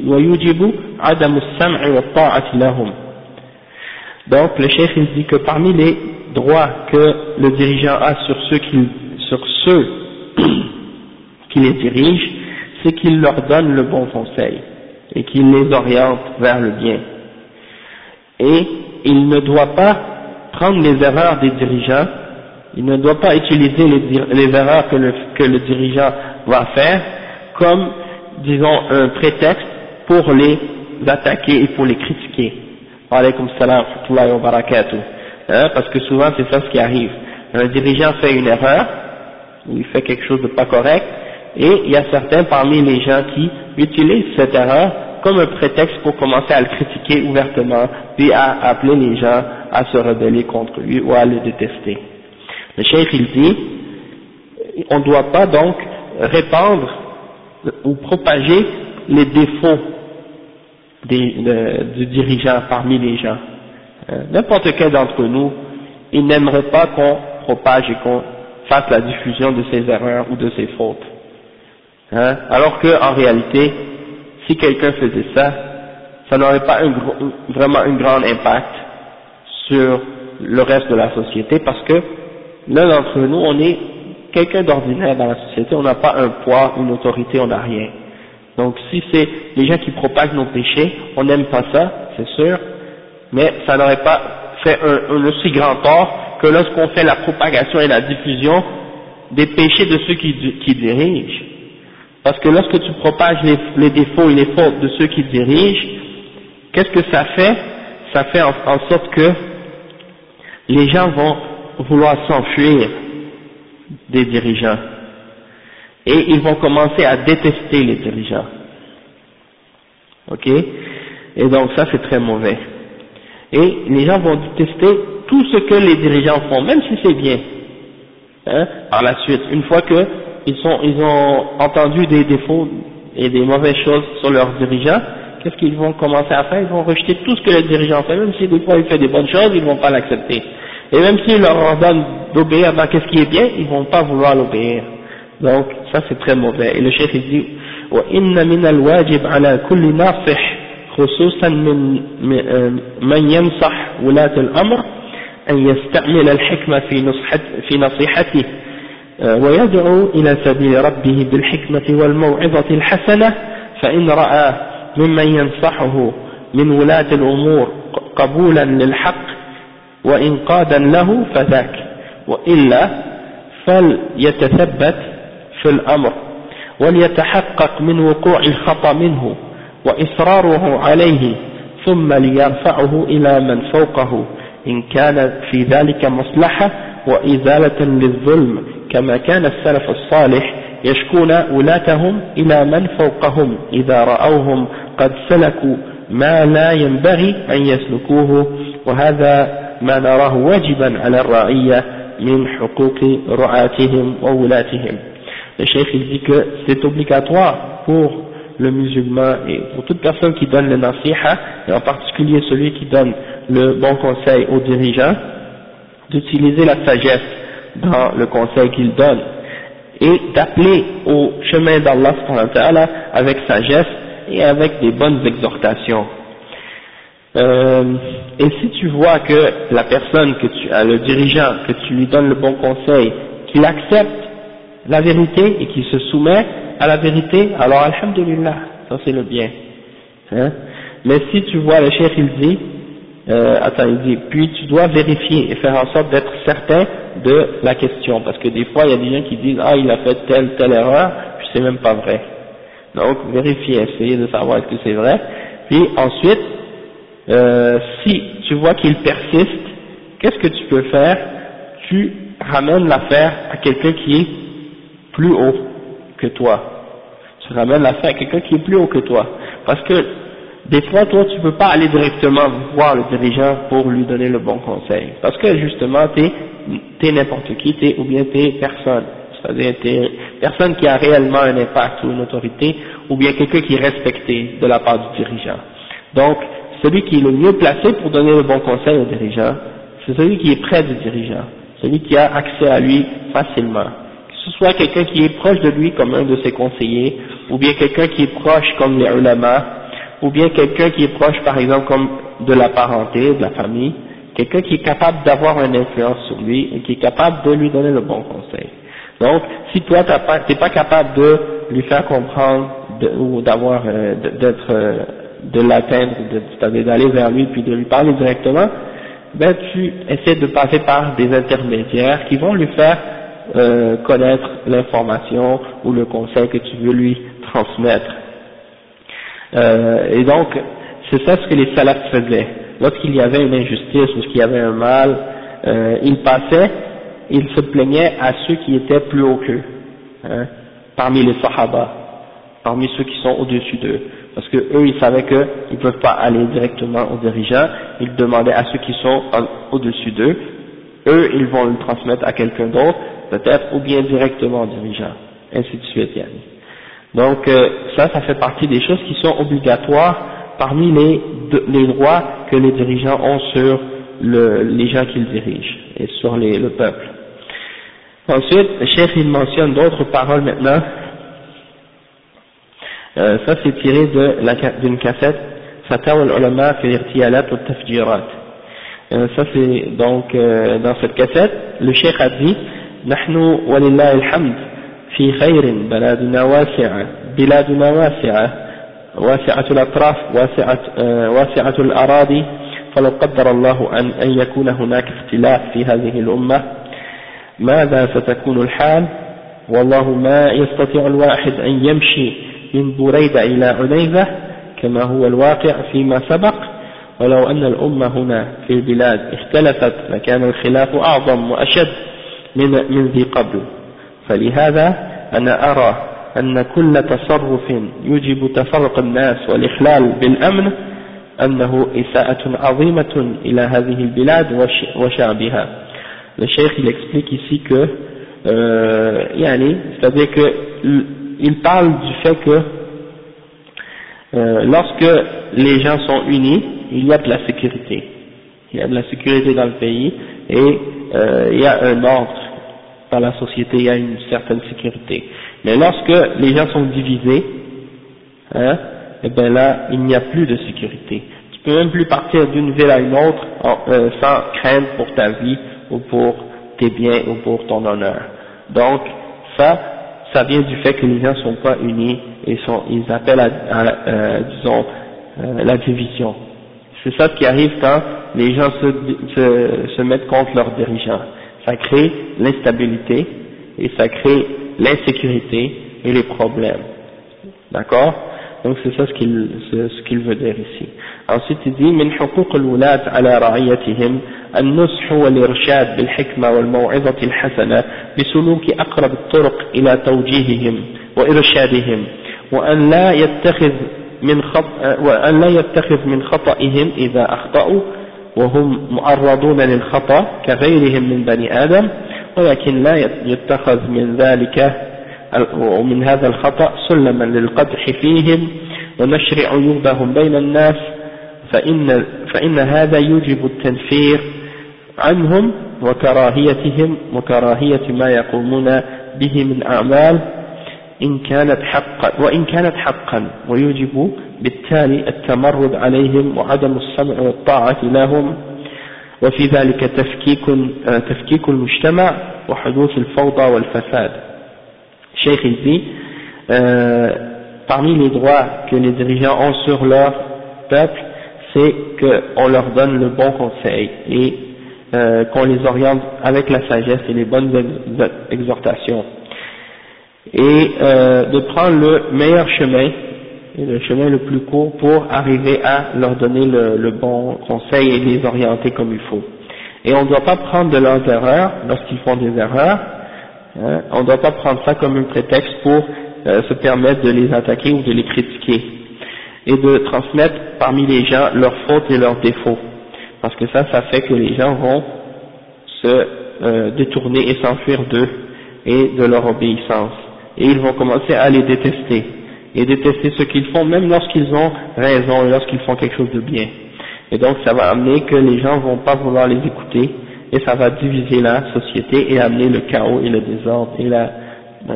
ويوجب عدم السمع والطاعة لهم Donc le chef il dit que parmi les droits que le dirigeant a sur ceux qui, sur ceux qui les dirigent, c'est qu'il leur donne le bon conseil et qu'il les oriente vers le bien. Et il ne doit pas prendre les erreurs des dirigeants, il ne doit pas utiliser les, erreurs que le, que le dirigeant va faire comme, disons, un prétexte pour les attaquer et pour les critiquer. Alaykum salam wa barakatuh. Hein, parce que souvent c'est ça ce qui arrive. Un dirigeant fait une erreur, ou il fait quelque chose de pas correct, et il y a certains parmi les gens qui utilisent cette erreur comme un prétexte pour commencer à le critiquer ouvertement, puis à appeler les gens à se rebeller contre lui ou à le détester. Le cheikh il dit, on ne doit pas donc répandre ou propager les défauts du dirigeant parmi les gens. Euh, n'importe quel d'entre nous, il n'aimerait pas qu'on propage et qu'on fasse la diffusion de ses erreurs ou de ses fautes. Hein? Alors qu'en réalité, si quelqu'un faisait ça, ça n'aurait pas vraiment un grand impact sur le reste de la société parce que l'un d'entre nous, on est quelqu'un d'ordinaire dans la société, on n'a pas un poids, une autorité, on n'a rien. Donc si c'est les gens qui propagent nos péchés, on n'aime pas ça, c'est sûr, mais ça n'aurait pas fait un, aussi grand tort que lorsqu'on fait la propagation et la diffusion des péchés de ceux qui, dirigent. Parce que lorsque tu propages les, défauts et les fautes de ceux qui dirigent, qu'est-ce que ça fait? Ça fait en, sorte que les gens vont vouloir s'enfuir des dirigeants. Et ils vont commencer à détester les dirigeants. Ok? Et donc ça c'est très mauvais. Et les gens vont détester tout ce que les dirigeants font, même si c'est bien. Hein, par la suite, une fois que ils, sont, ils ont entendu des défauts et des mauvaises choses sur leurs dirigeants, qu'est-ce qu'ils vont commencer à faire? Ils vont rejeter tout ce que le dirigeant fait, même si des fois il fait des bonnes choses, ils ne vont pas l'accepter. Et même s'il leur ordonne d'obéir dans qu'est-ce qui est bien, ils ne vont pas vouloir l'obéir. Donc ça c'est très mauvais. Et le chef il dit وإن من الواجب على كل ناصح خصوصا من من ينصح ولاة الأمر أن يستعمل الحكمة في, نصحت في نصيحته آه، ويدعو إلى سبيل ربه بالحكمة والموعظة الحسنة فإن رأى ممن ينصحه من ولاة الأمور قبولا للحق وإنقاذا له فذاك وإلا فليتثبت في الأمر وليتحقق من وقوع الخطأ منه وإصراره عليه ثم ليرفعه إلى من فوقه إن كان في ذلك مصلحة وإزالة للظلم كما كان السلف الصالح يشكون ولاتهم إلى من فوقهم إذا رأوهم قد سلكوا ما لا ينبغي أن يسلكوه وهذا ما نراه واجبا على الرعية من حقوق رعاتهم وولاتهم Le cheikh il dit que c'est obligatoire pour le musulman et pour toute personne qui donne le nasiha, et en particulier celui qui donne le bon conseil aux dirigeants, d'utiliser la sagesse dans le conseil qu'il donne et d'appeler au chemin d'Allah avec sagesse et avec des bonnes exhortations. Euh, et si tu vois que la personne, que tu, le dirigeant, que tu lui donnes le bon conseil, qu'il accepte la vérité et qu'il se soumet à la vérité, alors alhamdulillah, ça c'est le bien. Hein? Mais si tu vois le cheikh il dit, euh, attends il dit, puis tu dois vérifier et faire en sorte d'être certain de la question, parce que des fois il y a des gens qui disent ah il a fait telle telle erreur, puis c'est même pas vrai. Donc vérifier, essayer de savoir est-ce que c'est vrai. Puis ensuite, euh, si tu vois qu'il persiste, qu'est-ce que tu peux faire? Tu ramènes l'affaire à quelqu'un qui est plus haut que toi. Tu ramènes l'affaire à quelqu'un qui est plus haut que toi. Parce que des fois, toi, tu peux pas aller directement voir le dirigeant pour lui donner le bon conseil. Parce que justement, tu es, n'importe qui, es, ou bien tu es personne. C'est-à-dire, personne qui a réellement un impact ou une autorité, ou bien quelqu'un qui est respecté de la part du dirigeant. Donc, celui qui est le mieux placé pour donner le bon conseil au dirigeant, c'est celui qui est près du dirigeant, celui qui a accès à lui facilement. Que ce soit quelqu'un qui est proche de lui comme un de ses conseillers, ou bien quelqu'un qui est proche comme les ulama, ou bien quelqu'un qui est proche par exemple comme de la parenté, de la famille, quelqu'un qui est capable d'avoir une influence sur lui et qui est capable de lui donner le bon conseil. Donc, si toi tu n'es pas capable de lui faire comprendre ou d'avoir, euh, d'être, euh, de l'atteindre, c'est-à-dire d'aller vers lui puis de lui parler directement, ben tu essaies de passer par des intermédiaires qui vont lui faire euh, connaître l'information ou le conseil que tu veux lui transmettre. Euh, et donc, c'est ça ce que les salafs faisaient. Lorsqu'il y avait une injustice, lorsqu'il y avait un mal, euh, ils passaient, ils se plaignaient à ceux qui étaient plus haut qu'eux, hein, parmi les sahaba, parmi ceux qui sont au-dessus d'eux. Parce que eux, ils savaient qu'ils ne peuvent pas aller directement aux dirigeants, ils demandaient à ceux qui sont au-dessus d'eux, eux, ils vont le transmettre à quelqu'un d'autre, peut-être, ou bien directement au dirigeant, ainsi de suite. Donc euh, ça, ça fait partie des choses qui sont obligatoires parmi les, les droits que les dirigeants ont sur le, les gens qu'ils dirigent et sur les, le peuple. Ensuite, le chef il mentionne d'autres paroles maintenant. Euh, ça c'est tiré d'une cassette Fatawa al-Ulama fi irtiyalat wa tafjirat. Euh, ça c'est donc euh, dans cette cassette, le cheikh a dit نحن ولله الحمد في خير بلادنا واسعة بلادنا واسعة واسعة الأطراف واسعة, واسعة الأراضي فلو قدر الله أن, أن يكون هناك اختلاف في هذه الأمة ماذا ستكون الحال والله ما يستطيع الواحد أن يمشي من بريدة إلى عنيزة كما هو الواقع فيما سبق. ولو أن الأمة هنا في البلاد اختلفت لكان الخلاف أعظم وأشد من, من ذي قبل. فلهذا أنا أرى أن كل تصرف يجب تفرق الناس والإخلال بالأمن أنه إساءة عظيمة إلى هذه البلاد وشعبها. Le cheikh il explique ici que euh, yani, c'est-à-dire que il parle du fait que euh, lorsque les gens sont unis, il y a de la sécurité. Il y a de la sécurité dans le pays et euh, il y a un ordre dans la société, il y a une certaine sécurité. Mais lorsque les gens sont divisés, hein, et eh bien là, il n'y a plus de sécurité. Tu peux même plus partir d'une ville à une autre euh, sans crainte pour ta vie ou pour tes biens ou pour ton honneur. Donc ça, ça vient du fait que les gens sont pas unis et sont, ils appellent à, euh, disons, euh, la division. C'est ça qui arrive quand les gens se, se, se mettent contre leurs dirigeants. Ça crée l'instabilité et ça crée l'insécurité et les problèmes. D'accord? Donc c'est ça ce qu'il ce qu'il veut dire ici. Ensuite il dit من حقوق الولاة على رعيتهم النصح والإرشاد بالحكمة والموعظة الحسنة بسلوك أقرب الطرق إلى توجيههم وإرشادهم وأن لا يتخذ من وأن لا يتخذ من خطئهم إذا أخطأوا وهم معرضون للخطأ كغيرهم من بني آدم ولكن لا يتخذ من ذلك ومن هذا الخطأ سلما للقدح فيهم ونشر عيوبهم بين الناس فإن, فإن هذا يوجب التنفير عنهم وكراهيتهم وكراهية ما يقومون به من أعمال إن كانت حقا وإن كانت حقا ويوجب بالتالي التمرد عليهم وعدم السمع والطاعة لهم. وفي ذلك تفكيك, تفكيك المجتمع وحدوث الفوضى والفساد. Cheikh il euh, parmi les droits que les dirigeants ont sur leur peuple c'est qu'on leur donne le bon conseil et euh, qu'on les oriente avec la sagesse et les bonnes exhortations et euh, de prendre le meilleur chemin le chemin le plus court pour arriver à leur donner le, le bon conseil et les orienter comme il faut. Et on ne doit pas prendre de leurs erreurs lorsqu'ils font des erreurs, hein, on ne doit pas prendre ça comme un prétexte pour euh, se permettre de les attaquer ou de les critiquer et de transmettre parmi les gens leurs fautes et leurs défauts parce que ça, ça fait que les gens vont se euh, détourner et s'enfuir d'eux et de leur obéissance et ils vont commencer à les détester et détester ce qu'ils font même lorsqu'ils ont raison et lorsqu'ils font quelque chose de bien. Et donc ça va amener que les gens vont pas vouloir les écouter et ça va diviser la société et amener le chaos et le désordre et la, euh,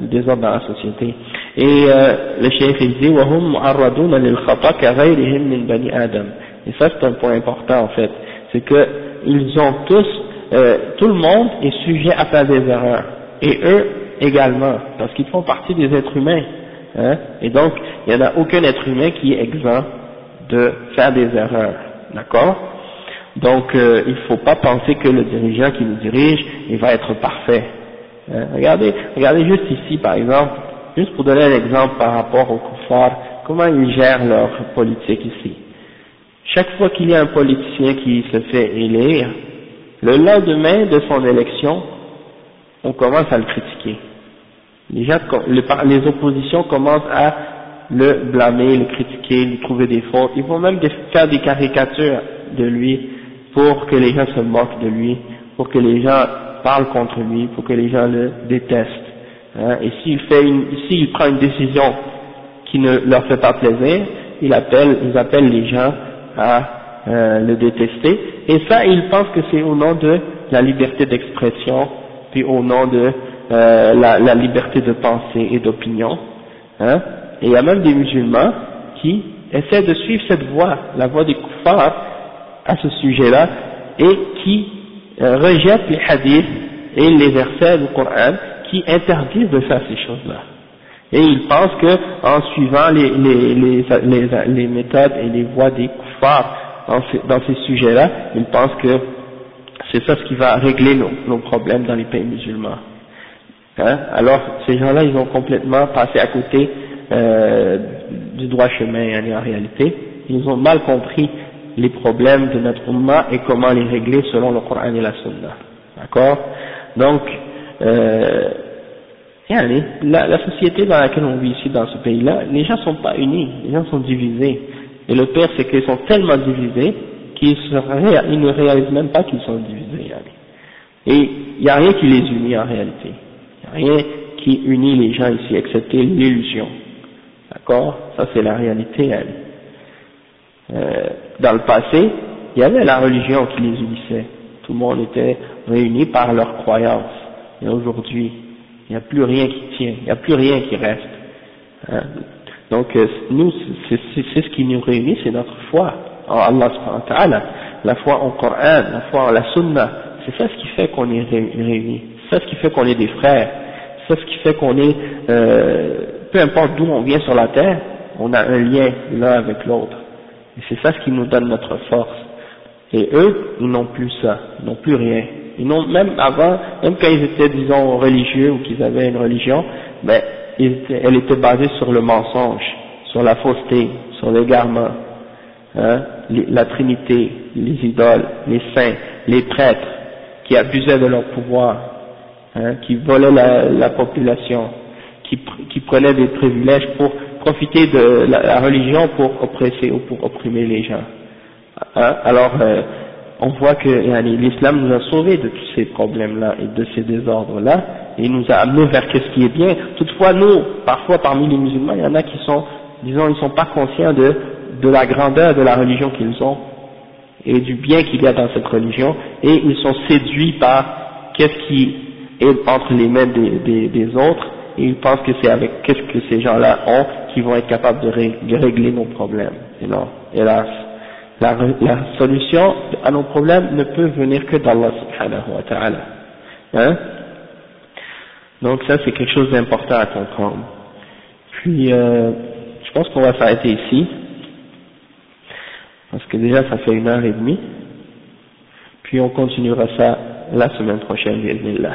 le désordre dans la société. Et euh, le chef il dit Et ça c'est un point important en fait, c'est que ils ont tous, euh, tout le monde est sujet à faire des erreurs et eux également, parce qu'ils font partie des êtres humains. Hein, et donc, il n'y en a aucun être humain qui est exempt de faire des erreurs. D'accord? Donc, euh, il ne faut pas penser que le dirigeant qui nous dirige, il va être parfait. Hein, regardez, regardez juste ici, par exemple, juste pour donner un exemple par rapport au koufars, comment ils gèrent leur politique ici. Chaque fois qu'il y a un politicien qui se fait élire, le lendemain de son élection, on commence à le critiquer les, gens, les, oppositions commencent à le blâmer, le critiquer, lui trouver des fautes. Ils vont même faire des caricatures de lui pour que les gens se moquent de lui, pour que les gens parlent contre lui, pour que les gens le détestent. Hein? Et s'il fait une, s'il prend une décision qui ne leur fait pas plaisir, il appelle, ils appellent les gens à euh, le détester. Et ça, ils pensent que c'est au nom de la liberté d'expression, puis au nom de euh, la, la, liberté de pensée et d'opinion. Hein, et il y a même des musulmans qui essaient de suivre cette voie, la voie des kuffars, à ce sujet-là, et qui euh, rejettent les hadiths et les versets du Coran qui interdisent de faire ces choses-là. Et ils pensent que en suivant les, les, les, les, méthodes et les voies des kuffars dans ces, ces sujets-là, ils pensent que c'est ça ce qui va régler nos, nos problèmes dans les pays musulmans. Hein? Alors, ces gens-là, ils ont complètement passé à côté euh, du droit chemin hein, en réalité. Ils ont mal compris les problèmes de notre umma et comment les régler selon le Coran et la Sunna. D'accord? Donc, euh, la, la société dans laquelle on vit ici, dans ce pays-là, les gens sont pas unis, les gens sont divisés. Et le pire, c'est qu'ils sont tellement divisés qu'ils ne réalisent même pas qu'ils sont divisés. Et il n'y a rien qui les unit en réalité rien qui unit les gens ici, excepté l'illusion. D'accord? Ça c'est la réalité. Euh, dans le passé, il y avait la religion qui les unissait. Tout le monde était réuni par leur croyance. Et aujourd'hui, il n'y a plus rien qui tient, il n'y a plus rien qui reste. Hein? Donc euh, nous, c'est ce qui nous réunit, c'est notre foi en Allah la foi en Coran, la foi en la Sunna, c'est ça ce qui fait qu'on est réunis, c'est ça ce qui fait qu'on est des frères, c'est ça ce qui fait qu'on est, euh, peu importe d'où on vient sur la terre, on a un lien l'un avec l'autre. Et c'est ça ce qui nous donne notre force. Et eux, ils n'ont plus ça, ils n'ont plus rien. Ils n'ont même avant, même quand ils étaient, disons, religieux ou qu'ils avaient une religion, ben, elle était basée sur le mensonge, sur la fausseté, sur l'égarement, hein, la Trinité, les idoles, les saints, les prêtres, qui abusaient de leur pouvoir, hein, qui volaient la, population, qui, qui, prenaient des privilèges pour profiter de la, religion pour oppresser ou pour opprimer les gens. Hein, alors, euh, on voit que l'islam nous a sauvés de tous ces problèmes-là et de ces désordres-là, et nous a amenés vers ce qui est bien. Toutefois, nous, parfois parmi les musulmans, il y en a qui sont, disons, ils ne sont pas conscients de, la grandeur de la religion qu'ils ont et du bien qu'il y a dans cette religion, et ils sont séduits par qu'est-ce qui est entre les mains des, autres, ils pensent que c'est avec qu'est-ce que ces gens-là ont qu'ils vont être capables de, régler nos problèmes. Et non, hélas. La, solution à nos problèmes ne peut venir que d'Allah subhanahu wa ta'ala. Hein? Donc ça c'est quelque chose d'important à comprendre. Puis euh, je pense qu'on va s'arrêter ici. Parce que déjà ça fait une heure et demie. Puis on continuera ça la semaine prochaine, bi'idhnillah.